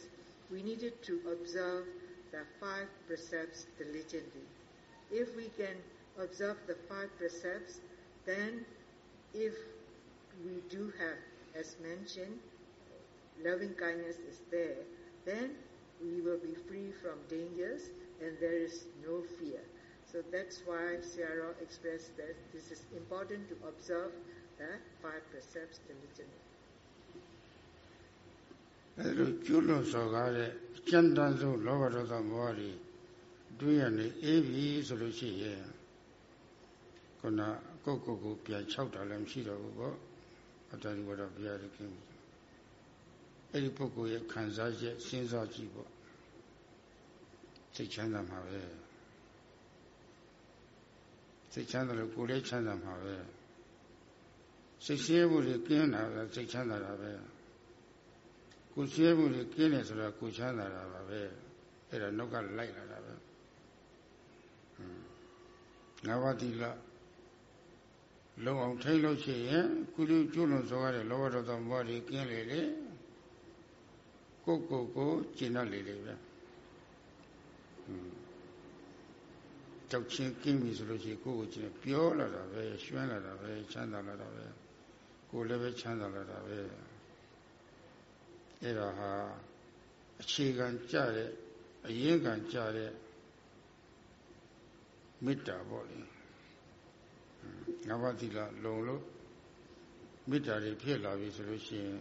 we needed to observe the five precepts diligently. If we can observe the five precepts, then if we do have, as mentioned, loving kindness is there, then we will be free from dangers and there is no fear. So that's why Sarah expressed that this is important to observe the five precepts diligently. အဲလိုကျွလွန်စော်ကားတဲ့ကြမ်းတမ်းဆုံးလောဘဒေါသမောဟတွေတွေးရနေအေးပြီဆိုလို့ရှိရင်ခုနကိုယ့်ကိုယ်ကိုပြန်၆တာလည်းမရှိတော့ဘူးပေါ့အတ္တရိဝရဘုရားရခင်အဲ့ဒီပုဂ္ဂိုလ်ရဲ့ခံစားချက်စဉ်းစားကြည့်ပေါ့စိတ်ချမ်းသာမှာပဲစိတ်ချမ်းသာလို့ကိုယ်လည်းချမ်းသာမှာပဲ စိတ်ရှင်းဖို့လည်းကင်းတာပဲစိတ်ချမ်းသာတာပဲကိုယ်ရှင်းဖို့လည်းကင်းတယ်ဆိုတော့ကိုယ်ချမ်းသာတာပါပဲအဲ့ဒါနောက်ကလိုက်လာတာပဲငါးပါးတိလလုံအောင်ထိလို့ရှိရင်ကုလူကျွလွန်စောရတဲ့လောဘဒေါသမောဟတွေကင်းလေလေကိုကိုကိုကျင့်တတ်လေလေပဲကြောက်ချင်းကင်းပြီဆိုလို့ရှိရင်ကိုကိုကျင့်ပြောလာတာပဲရွှဲလာတာပဲချမ်းသာလာတာပဲ ကိုလည်းပဲချမ်းသာလာတာပဲအဲ့ဒါဟာအခြေခံကြတဲ့အရင်ခံကြတဲ့မေတ္တာပေါ့လေငါးပါးသီလလုံလို့မေတ္တာတွေဖြစ်လာပြီဆိုလို့ရှိရင်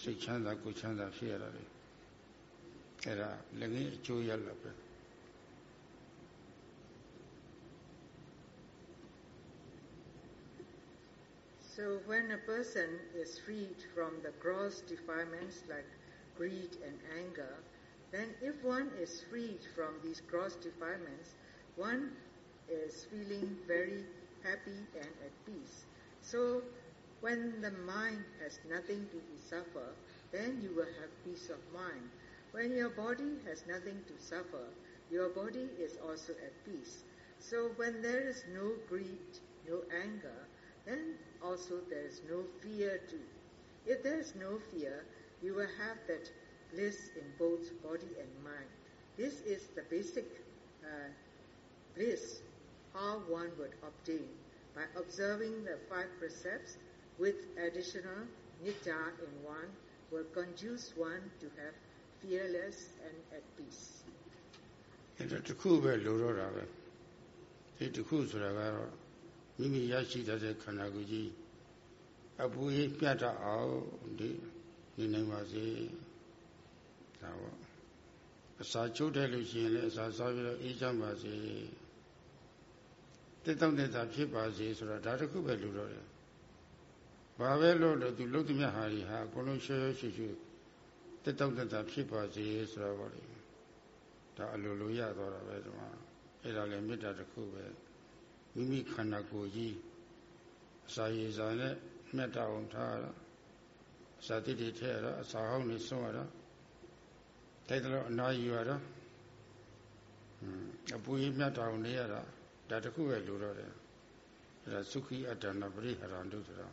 စိတ်ချမ်းသာကိုယ်ချမ်းသာဖြစ်ရတာလေအဲ့ဒါလည်းငင်းအကျိုးရလာပဲ So when a person is freed from the gross defilements like greed and anger, then if one is freed from these gross defilements, one is feeling very happy and at peace. So when the mind has nothing to suffer, then you will have peace of mind. When your body has nothing to suffer, your body is also at peace. So when there is no greed, no anger, then also there is no fear too. If there is no fear, you will have that bliss in both body and mind. This is the basic uh, bliss, how one would obtain by observing the five precepts with additional nidda in one will conduce one to have fearless and at peace. အဲ့ဒါတခုပဲလိုတော့တာပဲဒီတခုဆိုတာကတော့ မိမိရရှိတဲ့ခန္ဓာကိုယ်ကြီးအပူကြီးပြတ်တတ်အောင်ဒီနေနိုင်ပါစေဒါပေါ့အစာချုပ်တဲ့လို့ရှိရင်လည်းအစာစားပြီးတော့အေးချမ်းပါစေတက်တောင့်တက်တာဖြစ်ပါစေဆိုတော့ဒါတခုပဲလိုတော့တယ်ဘာပဲလို့လို့သူလုတ်သမျှဟာကြီးဟာအကုန်လုံးရှောရှောရှုရှုတက်တောင့်တက်တာဖြစ်ပါစေဆိုတော့ဗောလေဒါအလိုလိုရသွားတာပဲဒီမှာအဲ့ဒါလည်းမေတ္တာတစ်ခုပဲ မိမိခန္ဓာကိုယ်ကြီးအစာရည်စာနဲ့မြတ်တာအောင်ထားရတာအစာတိတိထဲရတာအစာဟောင်းနေဆုံးရတာတိုက်တယ်လို့အနာယူရတာအပူကြီးမြတ်တာအောင်နေရတာဒါတခုပဲလိုတော့တယ်အဲ့ဒါသုခိအတ္တနာပရိဟရန္တုဆိုတာ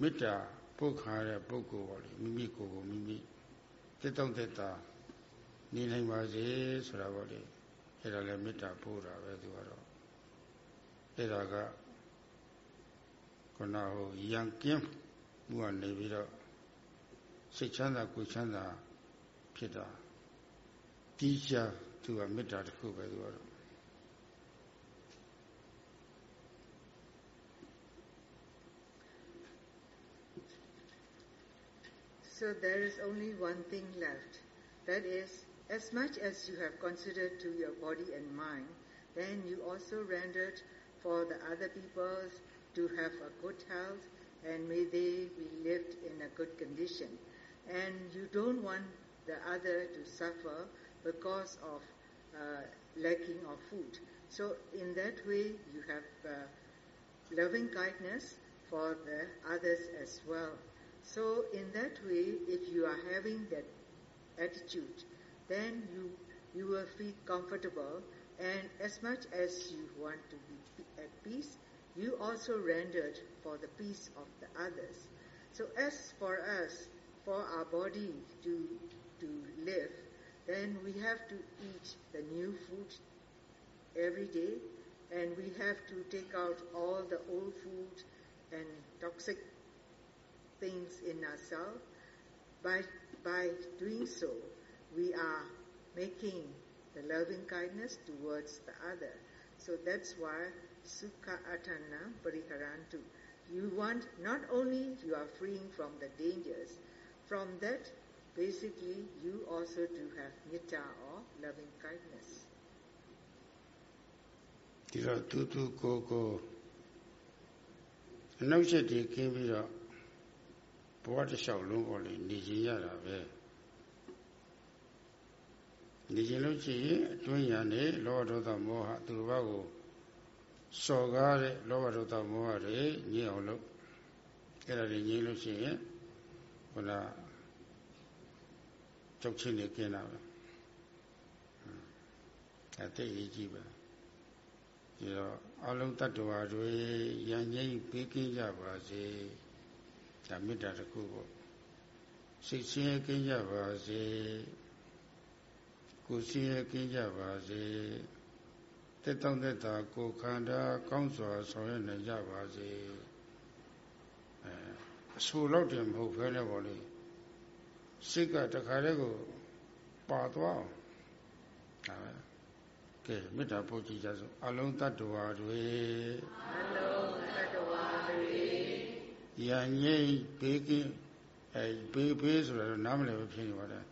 မေတ္တာပုတ်ခါတဲ့ပုဂ္ဂိုလ်ပေါ့လေမိမိကိုယ်ကိုမိမိတက်တော့တက်တာနေနိုင်ပါစေဆိုတာပေါ့လေ အဲ့ဒါလည်းမေတ္တာပို့တာပဲသူကတော့အဲ့ဒါကခုနဟိုရံကင်းမှုကနေပြီးတော့စိတ်ချမ်းသာကိုယ်ချမ်းသာဖြစ်တာတီးချသူကမေတ္တာတစ်ခုပဲသူကတော့ So there is only one thing left. That is, as much as you have considered to your body and mind, then you also rendered for the other peoples to have a good health and may they be lived in a good condition. And you don't want the other to suffer because of uh, lacking of food. So in that way, you have uh, loving kindness for the others as well. So in that way, if you are having that attitude, then you you will feel comfortable, and as much as you want to be at peace, you also rendered for the peace of the others. So as for us, for our body to to live, then we have to eat the new food every day, and we have to take out all the old food and toxic things in ourselves. By, by doing so, we are making the loving kindness towards the other. So that's why Sukha Atana Pariharantu. You want, not only you are freeing from the dangers, from that, basically, you also do have metta or loving kindness. ဒီတော့တူတူကိုကို အနောက်ရှက်တွေကင်းပြီးတော့ဘဝတစ်လျှောက်လုံးပေါ်လေနေကြရတာပဲ နေကြလို့ရှိရင်အတွင်းရံနေလောဘဒေါသမောဟသူတစ်ပါးကိုစော်ကားတဲ့လောဘဒေါသမောဟတွေညှိအောင်လုပ်အဲ့ဒါတွေညှိလို့ရှိရင်ခုနကြောက်ချင်းနေกินတာပဲအဲ့တိတ်ရေးကြည့်ပဲဒီတော့အလုံးတ attva တွေရန်ငိမ့်ပေးကင်းကြပါစေဒါမေတ္တာတစ်ခုပေါ့စိတ်ဆင်းရဲကင်းကြပါစေ ကိုယ်ဆင်းရဲကင်းကြပါစေတက်တောင့်တက်တာကိုခန္ဓာကောင်းစွာဆောင်ရွက်နိုင်ကြပါစေအဲအဆူလောက်တယ်မဟုတ်ဖဲနဲ့ပေါ့လေစိတ်ကတခါတည်းကိုပါသွားအောင်ဒါပဲကဲမေတ္တာပို့ကြည့်ကြစို့အလုံးတ attva တွေအလုံးတ attva တွေရန်ငိမ့်ဘေးကင်းအဲဘေးဘေးဆိုတော့နားမလည်ဘူးဖြစ်နေပါတယ်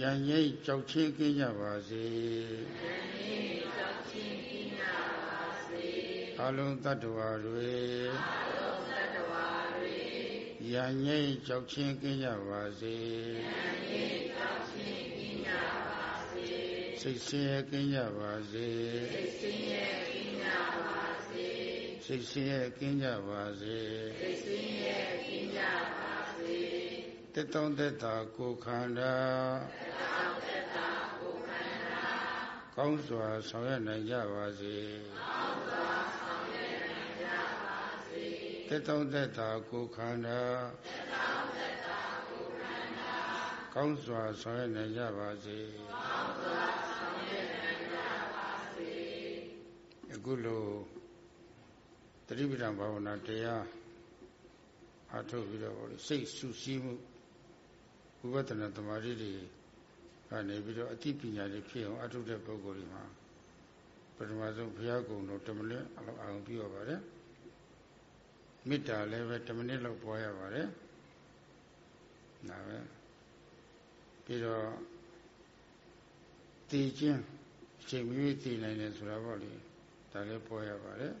ရန်ငိမ့်ကြောက်ချင်းကင်းကြပါစေရန်ငိမ့်ကြောက်ချင်းကင်းကြပါစေအလုံးတ attva တွေအလုံးတ attva တွေရန်ငိမ့်ကြောက်ချင်းကင်းကြပါစေရန်ငိမ့်ကြောက်ချင်းကင်းကြပါစေစိတ်ဆင်းရဲကင်းကြပါစေစိတ်ဆင်းရဲကင်းကြပါစေစိတ်ဆင်းရဲကင်းကြပါစေစိတ်ဆင်းရဲကင်းကြပါစေ တက်တောင့်တက်တာကိုခန္ဓာတက်တောင့်တက်တာကိုခန္ဓာကောင်းစွာဆောင်ရွက်နိုင်ကြပါစေကောင်းစွာဆောင်ရွက်နိုင်ကြပါစေတက်တောင့်တက်တာကိုခန္ဓာတက်တောင့်တက်တာကိုခန္ဓာကောင်းစွာဆောင်ရွက်နိုင်ကြပါစေကောင်းစွာဆောင်ရွက်နိုင်ကြပါစေအခုလိုတတိပဒံဘာဝနာတရားအထုတ်ပြီးတော့စိတ်ဆူဆီးမှု ဝိပဿနာတမာတိတွေကနေပြီးတော့အသိပညာတွေဖြစ်အောင်အထုတ်တဲ့ပုဂ္ဂိုလ်တွေမှာပထမဆုံးဘုရားကုံတော်တမနစ်အလောက်အောင်ပြုရပါတယ်မေတ္တာလည်းပဲတမနစ်လောက်ပွားရပါတယ်ဒါပဲပြီးတော့တည်ခြင်းအချိန်မီတည်နိုင်တယ်ဆိုတာပေါ့လေဒါလည်းပွားရပါတယ်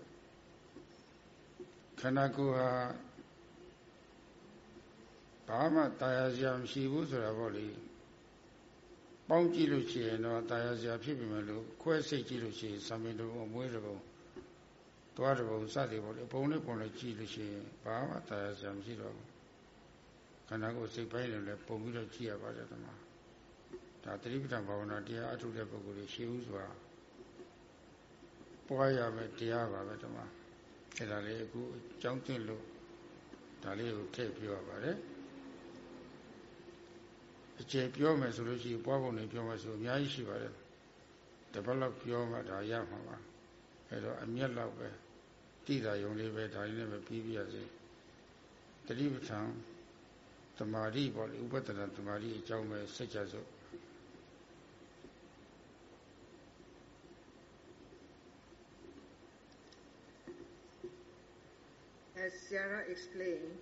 ခန္ဓာကိုယ်ဟာ ဘာမှတာယာစရာမရှိဘူးဆိုတာပေါ့လေပေါင်းကြည့်လို့ရှိရင်တော့တာယာစရာဖြစ်ပြီမလို့ခွဲစိတ်ကြည့်လို့ရှိရင်သံပင်တို့အမွေးတို့သွားတဲ့ဘုံစသည်ပေါ့လေဘုံနဲ့ပုံနဲ့ကြည့်လို့ရှိရင်ဘာမှတာယာစရာမရှိတော့ဘူးခန္ဓာကိုယ်စိတ်ပိုင်းလည်းလည်းပုံပြီးတော့ကြည့်ရပါတယ်တမဒါသတိပဋ္ဌာန်ဘာဝနာတရားအထုတဲ့ပုဂ္ဂိုလ်တွေရှိဦးစွာပွားရမယ်တရားပါပဲတမအဲ့ဒါလေးအခုအကြောင်းသိလို့ဒါလေးကိုထည့်ပြောရပါတယ် အကျေပြောမယ်ဆိုလို့ရှိရင်ပွားပုံတွေပြောမယ်ဆိုအများကြီးရှိပါတယ်တပတ်လောက်ပြောမှဒါရမှာပါအဲ့တော့အမျက်လောက်ပဲတိတာယုံလေးပဲဒါလေးနဲ့ပဲပြီးပြရစေတတိပဋ္ဌာန်တမာတိပေါ့လေဥပဒနာတမာတိအကြောင်းပဲစိတ်ကြစို့ as Sarah explained,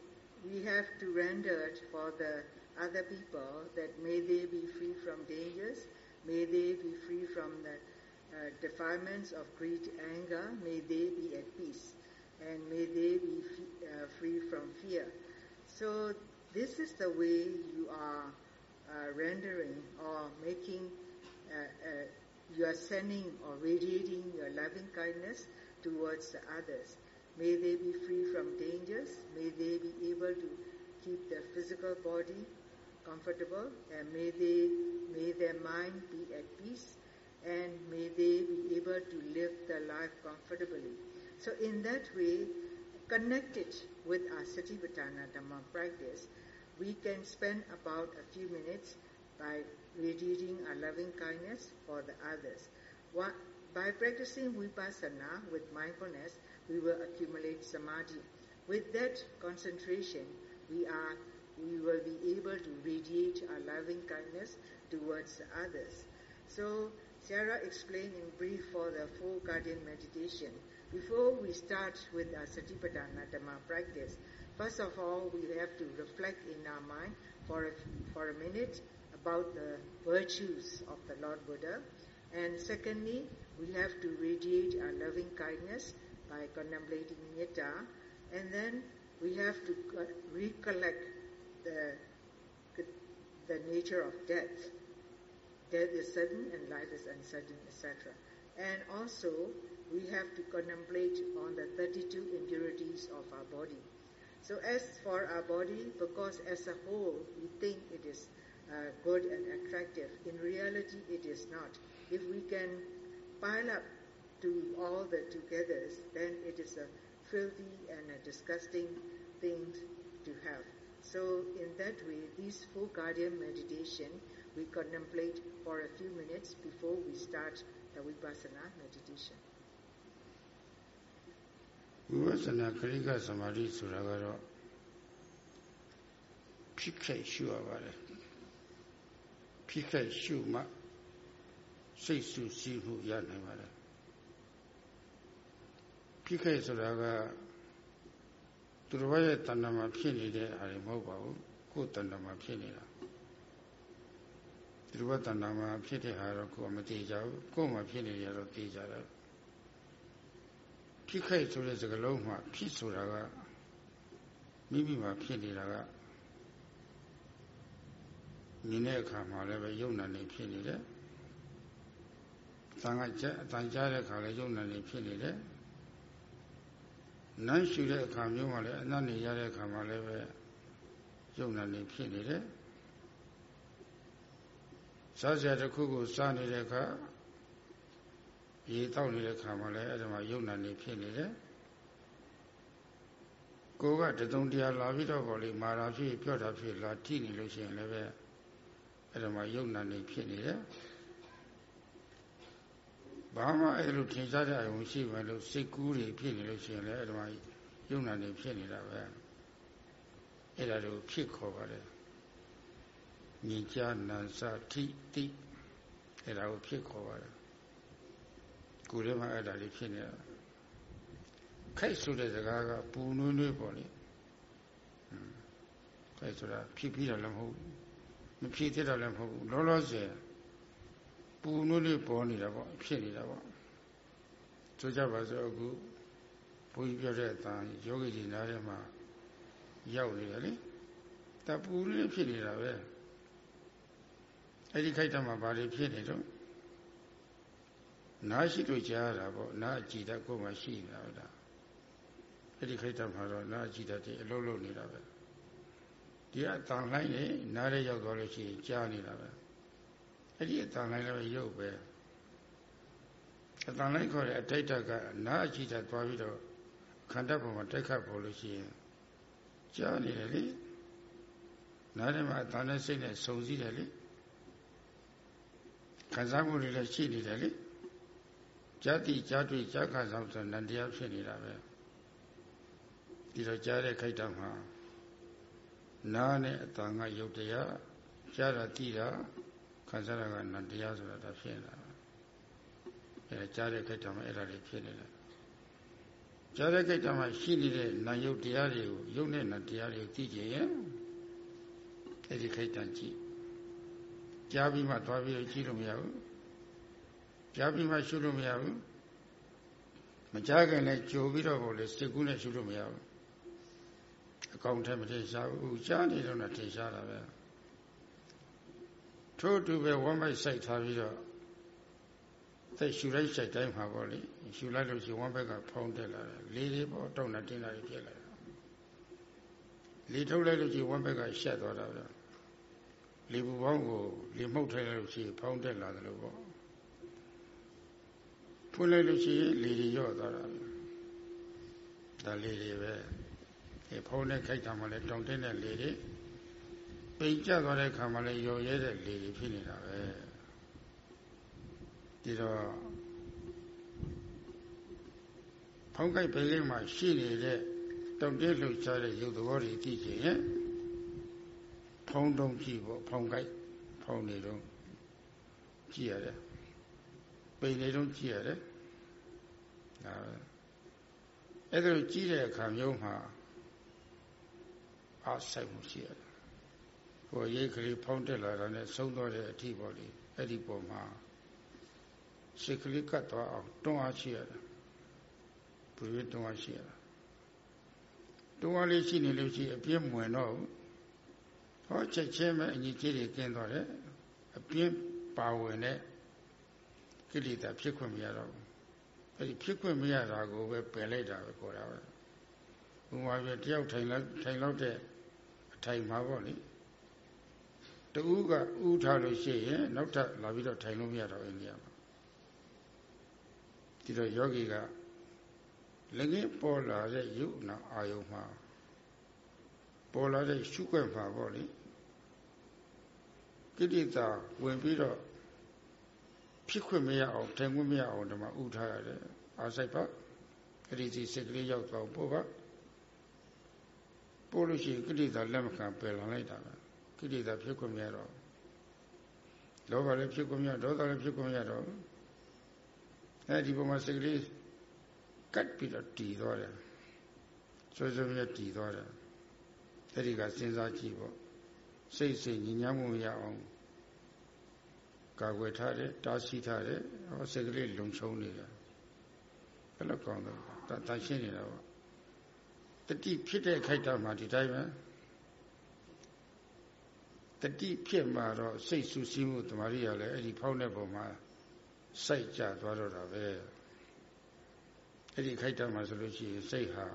we have to render for the other people that may they be free from dangers, may they be free from the uh, defilements of greed, anger, may they be at peace, and may they be uh, free from fear. So this is the way you are uh, rendering or making, uh, uh, you are sending or radiating your loving kindness towards the others. May they be free from dangers. May they be able to keep their physical body comfortable. And may they, may their mind be at peace. And may they be able to live their life comfortably. So in that way, connected with our Satipatthana Dhamma practice, we can spend about a few minutes by radiating our loving kindness for the others. What, by practicing vipassana with mindfulness, we will accumulate samadhi. With that concentration, we are we will be able to radiate our loving kindness towards others. So Sarah explained in brief for the four guardian meditation. Before we start with our Satipatthana Dhamma practice, first of all we have to reflect in our mind for a, for a minute about the virtues of the Lord Buddha. And secondly, we have to radiate our loving kindness by contemplating metta And then we have to recollect the, nature of death. Death is sudden and life is uncertain, etc. And also, we have to contemplate on the 32 impurities of our body. So as for our body, because as a whole we think it is uh, good and attractive, in reality it is not. If we can pile up to all the togethers, then it is a filthy and a disgusting thing to have. So in that way, this four guardian meditation, we contemplate for a few minutes before we start the Vipassana meditation. ဝိပဿနာခရိကသမာဓိဆိုတာကတော့ဖြစ်ခဲ့ရှုရပါတယ်ဖြစ်ခဲ့ရှုမှစိတ်ဆူဆီးမှုရနိုင်ပါတယ်ဖြစ်ခဲ့ဆိုတာက သူတော်ရဲ့တဏ္ဍာမှာဖြစ်နေတဲ့အားတွေမဟုတ်ပါဘူးကိုယ်တဏ္ဍာမှာဖြစ်နေတာသူတော်တဏ္ဍာမှာဖြစ်တဲ့ဟာတော့ကိုယ်မသိကြဘူးကိုယ်မှာဖြစ်နေရတော့သိကြတယ်ဖြစ်ခဲ့ဆိုတဲ့စကားလုံးမှာဖြစ်ဆိုတာကမိမိမှာဖြစ်နေတာကမြင်တဲ့အခါမှာလည်းပဲယုံနာနေဖြစ်နေတယ်။သံဃာချက်အတန်ကြားတဲ့အခါလည်းယုံနာနေဖြစ်နေတယ်။ နမ်းရှူတဲ့အခါမျိုးမှာလည်းအနတ်နေရတဲ့အခါမှာလည်းပဲယုံနာနေဖြစ်နေတယ်။စားစရာတစ်ခုကိုစားနေတဲ့အခါရေတောက်နေတဲ့ခါမှာလည်းအဲ့ဒါမှယုံနာနေဖြစ်နေတယ်ကိုကတသုံတရားလာပြီးတော့ပေါ့လေမာရာဖြစ်ပြော့တာဖြစ်လာထိနေလို့ရှိရင်လည်းပဲအဲ့ဒါမှယုံနာနေဖြစ်နေတယ် ဘာမှအဲ့လိုထင်ရှားတဲ့အယုံရှိမှလို့စိတ်ကူးတွေဖြစ်နေလို့ရှိရင်လည်းအဲ့ဒါမှယုံနာနေဖြစ်နေတာပဲအဲ့ဒါတို့ဖြစ်ခေါ်ပါတယ်ဉာဏ်ကြနံစထိတိအဲ့ဒါကိုဖြစ်ခေါ်ပါတယ်ကိုယ်ထဲမှာအဲ့ဒါလေးဖြစ်နေတာခိုက်ဆိုတဲ့စကားကပူနွေးနွေးပေါ့လေခိုက်ဆိုတာဖြစ်ပြီးတာလည်းမဟုတ်ဘူးမဖြစ်သေးတာလည်းမဟုတ်ဘူးလောလောဆယ်ပူ နွေးနွေးပေါ်နေတာပေါ့ဖြစ်နေတာပေါ့ဆိုကြပါစို့အခုဘုန်းကြီးပြောတဲ့အတန်ယောဂီကြီးနားထဲမှာရောက်နေတယ်လေတပူနွေးဖြစ်နေတာပဲအဲ့ဒီခိုက်တမှာဘာတွေဖြစ်နေတော့နားရှိလို့ကြားရတာပေါ့နားအကြည်တတ်ကိုယ်မှရှိနေတာဟုတ်လားအဲ့ဒီခိတ္တမှာတော့နားအကြည်တတ်တယ်အလုံးလုံးနေတာပဲဒီအတန်လိုက်နေနားရဲရောက်သွားလို့ရှိရင်ကြားနေတာပဲ အဲ့ဒီအတန်လိုက်လည်းရုပ်ပဲအတန်လိုက်ခေါ်တဲ့အတိတ်တကနားအကြည်တတ်သွားပြီးတော့ခန္ဓာပေါ်မှာတိုက်ခတ်ပေါ်လို့ရှိရင်ကြားနေတယ်လေနားထဲမှာအတန်နဲ့စိတ်နဲ့စုံစည်းတယ်လေခံစားမှုတွေလည်းရှိနေတယ်လေဇာတိဇာတိဇာခဆောင်ဆိုနန္တရားဖြစ်နေတာပဲဒီတော့ကြားတဲ့ခိုက်တာမှာနားနဲ့အတန်ကယုတ်တရားကြားတာတိတာ ခံစားတာကနန္တရားဆိုတာဒါဖြစ်နေတာအဲကြားတဲ့ခိုက်တာမှာအဲ့ဒါတွေဖြစ်နေတယ်ကြားတဲ့ခိုက်တာမှာရှိနေတဲ့နာယုတ်တရားတွေကိုယုတ်နဲ့နတရားတွေကိုသိကြရင်အဲ့ဒီခိုက်တာကြည့်ကြားပြီးမှသွားပြီးကြည့်လို့မရဘူးကြားပြီးမှရှုလို့မရဘူးမကြားခင်လည်းကြိုပြီးတော့ကိုလေစိတ်ကူးနဲ့ရှုလို့မရဘူးအကောင်ထဲမထင်ရှားဘူးကြားနေတော့လည်းထင်ရှားတာပဲ ထို့တူပဲဝမ်းမိုက်စိုက်ထားပြီးတော့သက်ရှူလိုက်စိုက်တိုင်းမှာပေါ့လေရှူလိုက်လို့ရှိရင်ဝမ်းဘက်ကဖုံးတက်လာတယ်လေတွေပေါ့တောက်နေတင်းလာတွေဖြစ်လာတယ်လေထုတ်လိုက်လို့ရှိရင်ဝမ်းဘက်ကရှက်သွားတာပဲလေပူပေါင်းကိုလေမှုတ်ထိုင်လိုက်လို့ရှိရင်ဖုံးတက်လာတယ်လို့ပေါ့ဖွင့်လိုက်လို့ရှိရင်လေတွေရော့သွားတာဒါလေတွေပဲအဲဖုံးနဲ့ခိုက်တာမှလည်းတောင်တင်းတဲ့လေတွေ ပိန်ကျသွားတဲ့ခါမှလည်းရော်ရဲတဲ့လေတွေဖြစ်နေတာပဲဒီတော့ဖုံးကိုက်ပိန်လေးမှာရှိနေတဲ့တောင်တင်းလှုပ်ရှားတဲ့ရုပ်သဘောတွေသိချင်ရင်ဖုံးတုံးကြည့်ဖို့ဖုံးကိုက်ဖုံးနေတော့ကြည့်ရတယ်ပိန်နေတော့ကြည့်ရတယ်ဒါပဲအဲ့ဒါလိုကြည့်တဲ့အခါမျိုးမှာအားဆိုင်မှုရှိရတယ် ဟိုရိတ်ကလေးဖောင်းတက်လာတာနဲ့ဆုံးသွားတဲ့အထိပေါ့လေအဲ့ဒီပုံမှာစိတ်ကလေးကတ်သွားအောင်တွန်းအားရှိရတယ်ဘုရားတွန်းအားရှိရတာတုံးဝါလေးရှိနေလို့ရှိရင်အပြင်းမဝင်တော့ဘူးဟောချက်ချင်းပဲအညီကြီးတွေကင်းသွားတယ်အပြင်းပါဝင်တဲ့ကိလေသာဖြစ်ခွင့်မရတော့ဘူးအဲ့ဒီဖြစ်ခွင့်မရတာကိုပဲပယ်လိုက်တာပဲခေါ်တာပဲဘုံမှာပြတယောက်ထိုင်လောက်ထိုင်လောက်တဲ့အထိုင်မှာပေါ့လေ တူကဥထားလို့ရှိရင်နောက်ထပ်လာပြီးတော့ထိုင်လို့မရတော့အိန္ဒိယမှာဒီတော့ယောဂီကလည်းငင်းပေါ်လာတဲ့ယုနာအာယုမှာပေါ်လာတဲ့ရှုွက်မှာပေါ့လေကိဋ္တာဝင်ပြီးတော့ဖြစ်ခွင့်မရအောင်ထိုင်ခွင့်မရအောင်ဒီမှာဥထားရတယ်အာဆိုင်ပါအဲ့ဒီစီစိတ်ကလေးရောက်တော့ပို့ပါပို့လို့ရှိရင်ကိဋ္တာလက်မခံပယ်လာလိုက်တာပဲ ကိဋ္တာဖြစ်ခွင့်မရတော့လောဘလည်းဖြစ်ခွင့်မရဒေါသလည်းဖြစ်ခွင့်မရတော့အဲဒီပုံမှာစိတ်ကလေးကတ်ပြီးတော့တည်သွားတယ်ဆွေးဆွေးမြဲတည်သွားတယ်အဲ့ဒီကစဉ်းစားကြည့်ပေါ့စိတ်စိတ်ညဉ့်ညမ်းမှုရအောင်ကာကွယ်ထားတယ်တားဆီးထားတယ်ဟောစိတ်ကလေးလုံချုံနေတာဘယ်လိုကောင်းတော့တန်ရှင်းနေတာပေါ့တတိဖြစ်တဲ့ခိုက်တာမှဒီတိုင်းပဲ တတိဖြစ်မှာတော့စိတ်ဆူဆီးမှုတမာရီရလည်းအဲ့ဒီဖောက်တဲ့ပုံမှာစိုက်ကြသွားတော့တာပဲအဲ့ဒီခိုက်တာမှာဆိုလို့ရှိရင်စိတ်ဟာ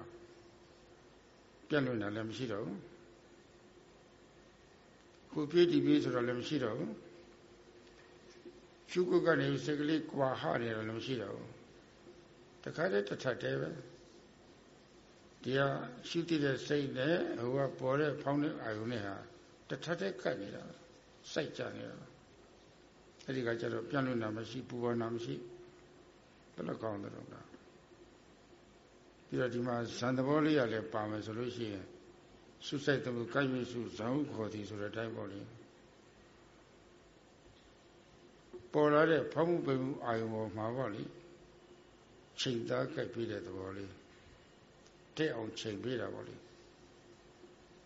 ပြတ်လွတ်တာလည်းမရှိတော့ဘူးခုပြေးဒီပြေးဆိုတော့လည်းမရှိတော့ဘူးရှုကုတ်ကနေစိတ်ကလေးကွာဟနေတော့လည်းမရှိတော့ဘူးတခါတည်းတစ်ထပ်တည်းပဲဒီဟာရှုတည်တဲ့စိတ်နဲ့ဟိုကပေါ်တဲ့ဖောင်းတဲ့အာယုန်နဲ့ဟာ တစ်ထပ်တည်းကတ်နေတာစိုက်ကြနေတာအဲ့ဒီကကျတော့ပြန်လို့နာမရှိပူဝနာမရှိဘယ်လိုကောင်းတယ်တော့လားပြီးတော့ဒီမှာဇန်သဘောလေးရလည်းပါမယ်ဆိုလို့ရှိရင်ဆုစိတ်သူကိုက်ရွှေစုဇံဥခေါ်သည်ဆိုတဲ့အတိုင်းပေါ့လေပေါ်လာတဲ့ဖောက်မှုပိမှုအာယုံပေါ်မှာပေါ့လေချိန်သားကြိုက်ပြီးတဲ့သဘောလေးတဲ့အောင်ချိန်ပေးတာပေါ့လေ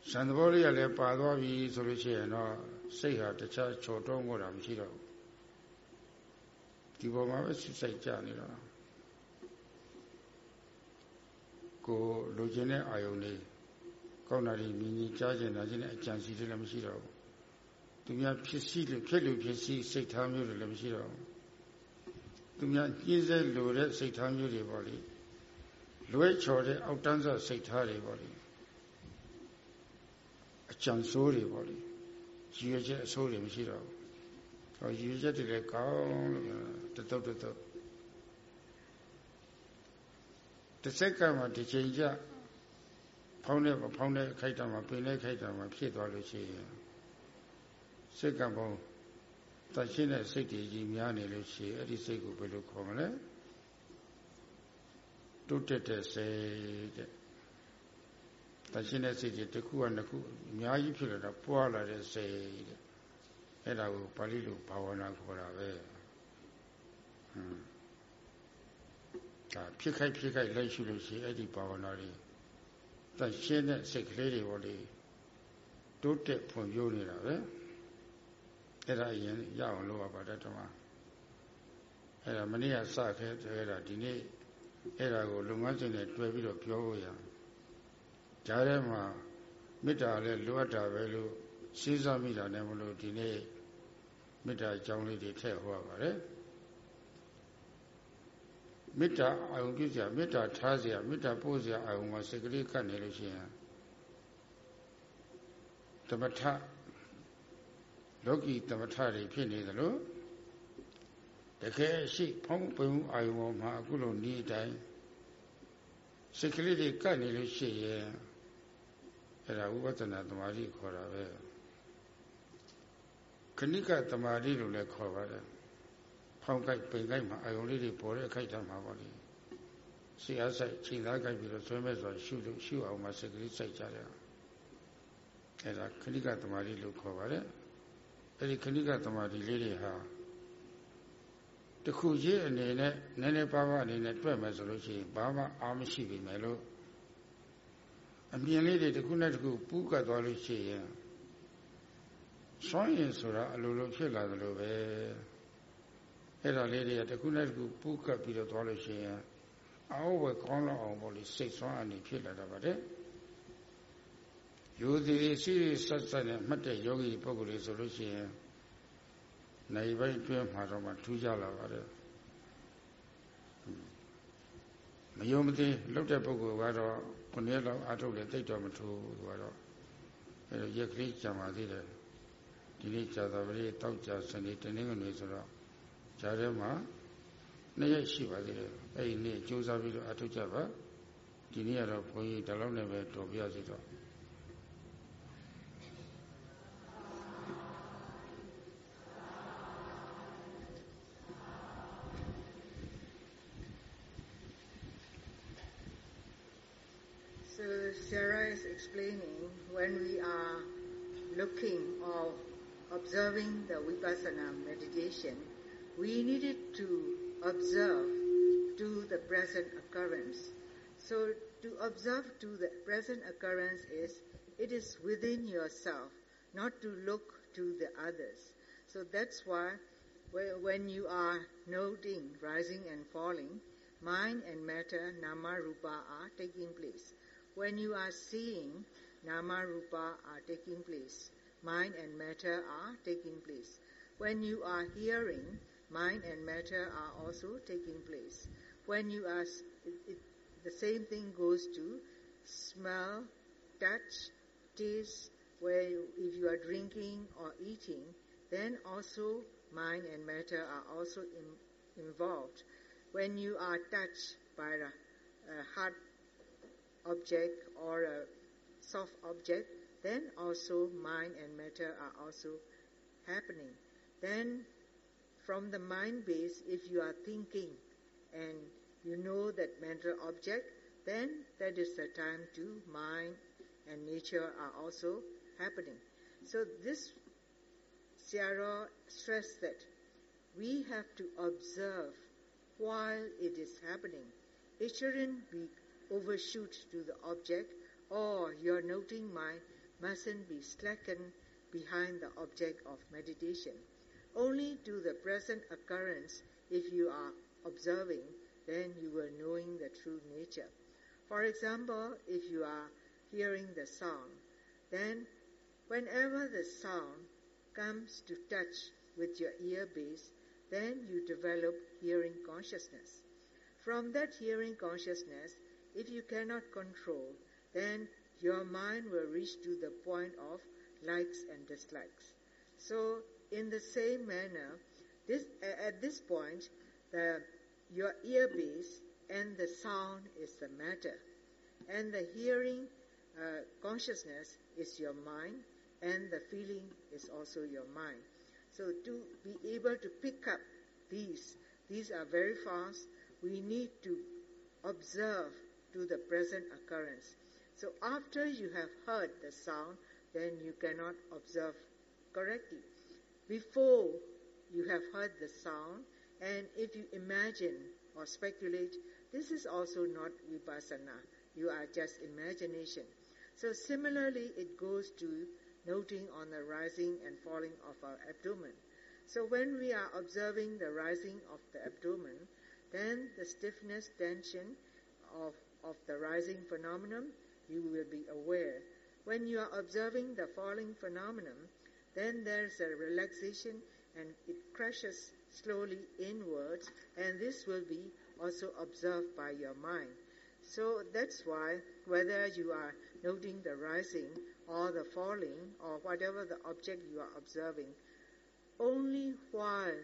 ဇန်သဘောလေးကလည်းပါသွားပြီဆိုလို့ရှိရင်တော့စိတ်ဟာတခြားချော်တုံးတော့တာမရှိတော့ဘူးဒီပေါ်မှာပဲဆုစိတ်ကြနေတာကိုလိုချင်တဲ့အာယုံလေးကောင်းတာတွေမြင်ကြီးကြားကျင်တာချင်းနဲ့အကြံစီတွေလည်းမရှိတော့ဘူးသူများဖြစ်စီလို့ဖြစ်လို့ဖြစ်စီစိတ်ထားမျိုးတွေလည်းမရှိတော့ဘူးသူများညှင်းဆဲလိုတဲ့စိတ်ထားမျိုးတွေပေါ့လေလွဲချော်တဲ့အောက်တန်းစစိတ်ထားတွေပေါ့လေ အကြံဆိုးတွေပေါ့လေရည်ရွယ်ချက်အဆိုးတွေမရှိတော့ဘူးဟောရည်ရွယ်ချက်တွေလည်းကောင်းလို့တတုတ်တတုတ်တစ်စက္ကန့်မှာတစ်ချိန်ကြဖောင်းတဲ့ဖောင်းတဲ့ခိုက်တာမှာပင်တဲ့ခိုက်တာမှာဖြစ်သွားလို့ရှိရင်စိတ်ကံပေါင်းတရှင်းတဲ့စိတ်တွေကြီးများနေလို့ရှိရင်အဲ့ဒီစိတ်ကိုဘယ်လိုခေါ်မလဲတုတ်တက်တဲ့စိတ်တဲ့ တရှင်းတဲ့စိတ်တွေတစ်ခုကနှစ်ခုအများကြီးဖြစ်လာတော့ပွားလာတဲ့စိတ်တဲ့အဲ့ဒါကိုပါဠိလိုဘာဝနာခေါ်တာပဲဟွန်းဒါဖြစ်ခိုက်ဖြစ်ခိုက်လိုက်ရှိလို့ရှိရင်အဲ့ဒီဘာဝနာတွေတရှင်းတဲ့စိတ်ကလေးတွေပေါ့လေတိုးတက်ဖွံ့ဖြိုးနေတာပဲအဲ့ဒါအရင်ရအောင်လုပ်ရပါတယ်တမအဲ့ဒါမနေ့ကစခဲ့တဲ့ဒါဒီနေ့အဲ့ဒါကိုလုပ်ငန်းစဉ်နဲ့တွဲပြီးတော့ပြောဖို့ရ ကြားထဲမှာမေတ္တာလည်းလိုအပ်တာပဲလို့စဉ်းစားမိတာနဲ့မလို့ဒီနေ့မေတ္တာအကြောင်းလေးတွေထည့်ဟောရပါတယ်မေတ္တာအာရုံပြုစရာမေတ္တာထားစရာမေတ္တာပို့စရာအာရုံမှာစိတ်ကလေးကပ်နေလို့ရှိရင်သမထလောကီသမထတွေဖြစ်နေသလိုတကယ်ရှိဖောင်းပုံအာယုံမှာအခုလိုနေ့တိုင်းစိတ်ကလေးတွေကပ်နေလို့ရှိရင် အဲ့ဒါဝိပဿနာသမာဓိခေါ်တာပဲခဏိကသမာဓိလို့လည်းခေါ်ပါတယ်ဖောင်းကိုက်ပိန်ကိုက်မှာအာယုံလေးတွေပေါ်တဲ့အခိုက်အတန့်မှာပါလေစီအားဆိုင်ချိန်သားကိုက်ပြီးတော့ဆွဲမဲ့ဆိုရှုလို့ရှုအောင်မှစိတ်ကလေးစိုက်ကြတယ်အဲ့ဒါခဏိကသမာဓိလို့ခေါ်ပါတယ်အဲ့ဒီခဏိကသမာဓိလေးတွေဟာတခုချင်းအနေနဲ့နည်းနည်းပါးပါးအနေနဲ့တွေ့မယ်ဆိုလို့ရှိရင်ဘာမှအားမရှိပြီမယ်လို့ အမြင်လေးတွေတစ်ခုနဲ့တစ်ခုပူးကပ်သွားလို့ရှိရင်စွန့်ရင်ဆိုတာအလိုလိုဖြစ်လာသလိုပဲအဲ့ဒါလေးတွေကတစ်ခုနဲ့တစ်ခုပူးကပ်ပြီးတော့သွားလို့ရှိရင်အောက်ဝယ်ကောင်းလောက်အောင်ပေါ့လေစိတ်ဆွမ်းအနေဖြစ်လာတာပါတဲ့ယူသည်စီဆက်ဆက်နဲ့မှတ်တဲ့ယောဂီပုဂ္ဂိုလ်တွေဆိုလို့ရှိရင်နိုင်ပိုင်းတွင်းမှာတော့မှထူးကြလာပါတယ် မယုံမသိလုတ်တဲ့ပုဂ္ဂိုလ်ကတော့ခုနှစ်လောက်အထုတ်လည်းတိတ်တော်မထူသူကတော့အဲရက်ကလေးကြာပါသေးတယ်ဒီနေ့ကြာတော်ပရိတောက်ကြာစနေတနင်္ဂနွေဆိုတော့ဂျားထဲမှာနှစ်ရက်ရှိပါသေးတယ်အဲ့ဒီနေ့ကြိုးစားပြီးတော့အထုတ်ကြပါဒီနေ့ကတော့ဘုန်းကြီးဒီလောက်နဲ့ပဲတော်ပြရစီတော့ explaining when we are looking or observing the vipassana meditation, we needed to observe to the present occurrence. So to observe to the present occurrence is it is within yourself, not to look to the others. So that's why when you are noting rising and falling, mind and matter, nama rupa are taking place. When you are seeing, nama rupa are taking place. Mind and matter are taking place. When you are hearing, mind and matter are also taking place. When you are, it, it, the same thing goes to smell, touch, taste, where if you are drinking or eating, then also mind and matter are also in, involved. When you are touched by a, a hard object or a soft object, then also mind and matter are also happening. Then from the mind base, if you are thinking and you know that mental object, then that is the time to mind and nature are also happening. So this Sierra stressed that we have to observe while it is happening. It shouldn't be overshoot to the object or your noting mind mustn't be slackened behind the object of meditation. Only to the present occurrence, if you are observing, then you are knowing the true nature. For example, if you are hearing the sound, then whenever the sound comes to touch with your ear base, then you develop hearing consciousness. From that hearing consciousness, if you cannot control, then your mind will reach to the point of likes and dislikes. So, in the same manner, this, at this point, the, your ear base and the sound is the matter, and the hearing uh, consciousness is your mind, and the feeling is also your mind. So, to be able to pick up these, these are very fast. We need to observe to the present occurrence. So after you have heard the sound, then you cannot observe correctly. Before you have heard the sound, and if you imagine or speculate, this is also not vipassana. You are just imagination. So similarly, it goes to noting on the rising and falling of our abdomen. So when we are observing the rising of the abdomen, then the stiffness, tension of of the rising phenomenon, you will be aware. When you are observing the falling phenomenon, then there's a relaxation and it crashes slowly inwards, and this will be also observed by your mind. So that's why whether you are noting the rising or the falling or whatever the object you are observing, only while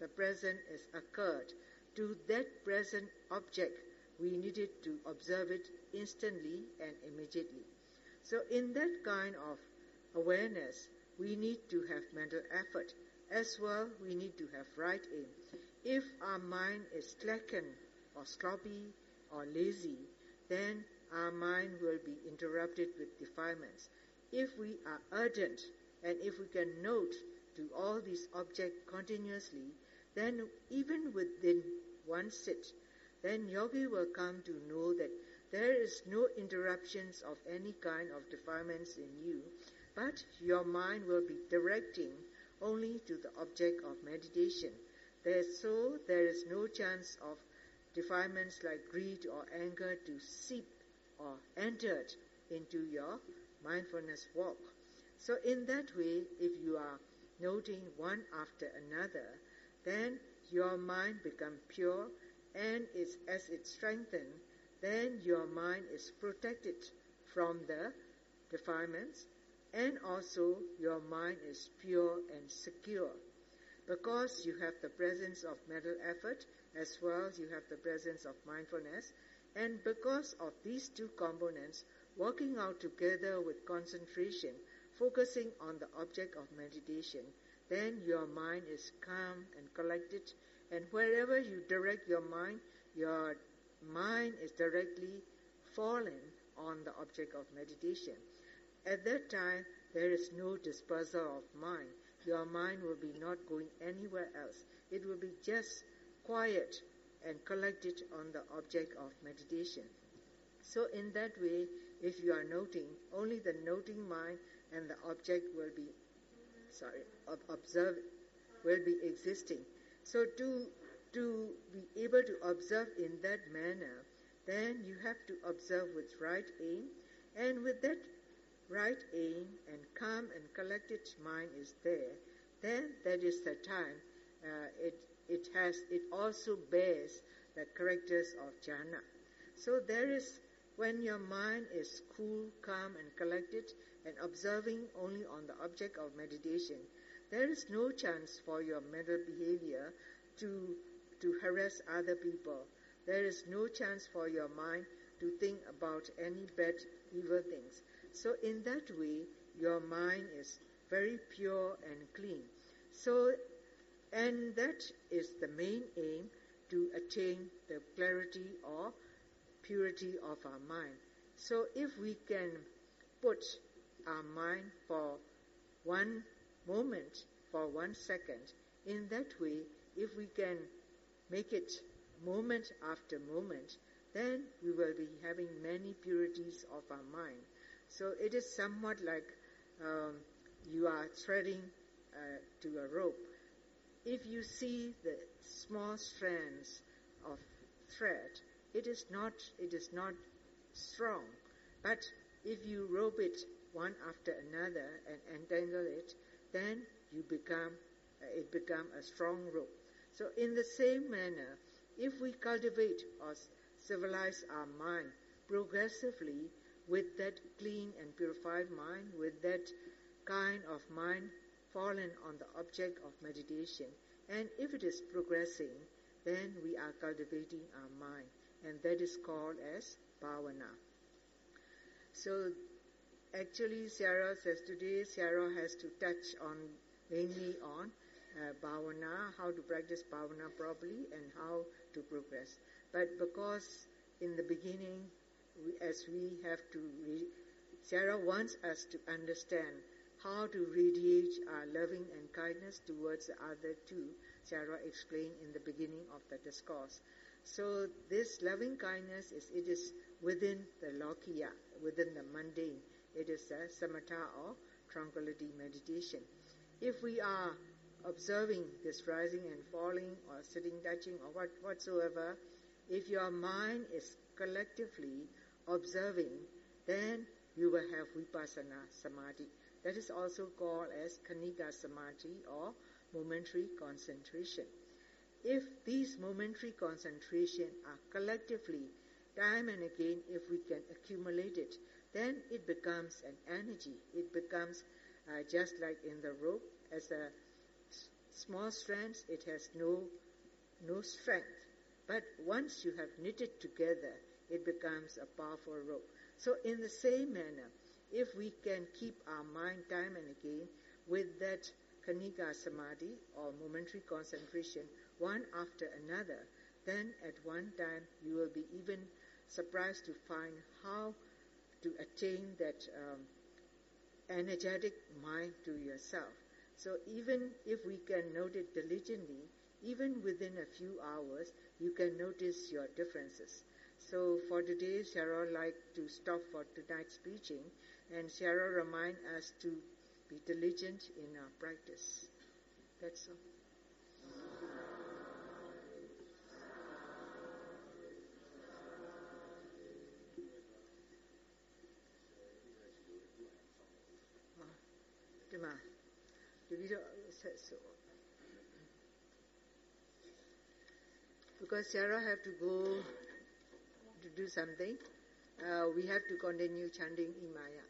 the present is occurred to that present object we needed to observe it instantly and immediately. So in that kind of awareness, we need to have mental effort. As well, we need to have right aim. If our mind is slackened or sloppy or lazy, then our mind will be interrupted with defilements. If we are ardent and if we can note to all these objects continuously, then even within one sit, then yogi will come to know that there is no interruptions of any kind of defilements in you, but your mind will be directing only to the object of meditation. There, so there is no chance of defilements like greed or anger to seep or enter into your mindfulness walk. So in that way, if you are noting one after another, then your mind becomes pure and is, as it strengthens, then your mind is protected from the defilements and also your mind is pure and secure. Because you have the presence of mental effort as well as you have the presence of mindfulness, and because of these two components working out together with concentration, focusing on the object of meditation, then your mind is calm and collected, and wherever you direct your mind, your mind is directly fallen on the object of meditation. At that time, there is no dispersal of mind. Your mind will be not going anywhere else. It will be just quiet and collected on the object of meditation. So in that way, if you are noting, only the noting mind and the object will be, sorry, observe, will be existing. So to, to be able to observe in that manner, then you have to observe with right aim, and with that right aim and calm and collected mind is there, then that is the time uh, it, it has, it also bears the characters of jhana. So there is, when your mind is cool, calm and collected and observing only on the object of meditation, there is no chance for your mental behavior to, to harass other people. There is no chance for your mind to think about any bad, evil things. So in that way, your mind is very pure and clean. So, and that is the main aim to attain the clarity or purity of our mind. So if we can put our mind for one moment, for one second, in that way, if we can make it moment after moment, then we will be having many purities of our mind. So it is somewhat like um, you are threading uh, to a rope. If you see the small strands of thread, it is not it is not strong. But if you rope it one after another and entangle it, then you become uh, it become a strong rope. So in the same manner, if we cultivate or civilize our mind progressively with that clean and purified mind, with that kind of mind fallen on the object of meditation, and if it is progressing, then we are cultivating our mind, and that is called as bhavana. So, actually, Sarah says today Sarah has to touch on mainly on uh, bhavana, how to practice bhavana properly, and how to progress. But because in the beginning, we, as we have to, re- Sarah wants us to understand how to radiate our loving and kindness towards the other two, Sarah explained in the beginning of the discourse. So this loving kindness is, it is within the lokiya, within the mundane. It is the samatha or tranquility meditation. If we are observing this rising and falling or sitting, touching or what, whatsoever, if your mind is collectively observing, then you will have vipassana samadhi. That is also called as khanika samadhi or momentary concentration. If these momentary concentration are collectively, time and again, if we can accumulate it, then it becomes an energy. It becomes uh, just like in the rope, as a small strands, it has no, no strength. But once you have knitted together, it becomes a powerful rope. So in the same manner, if we can keep our mind time and again with that khanika samadhi or momentary concentration one after another, then at one time you will be even surprised to find how to attain that um, energetic mind to yourself. So even if we can note it diligently, even within a few hours, you can notice your differences. So for today, Cheryl like to stop for tonight's preaching, and Cheryl remind us to be diligent in our practice. That's all. Uh, because Sarah have to go to do something, uh, we have to continue chanting Imaya.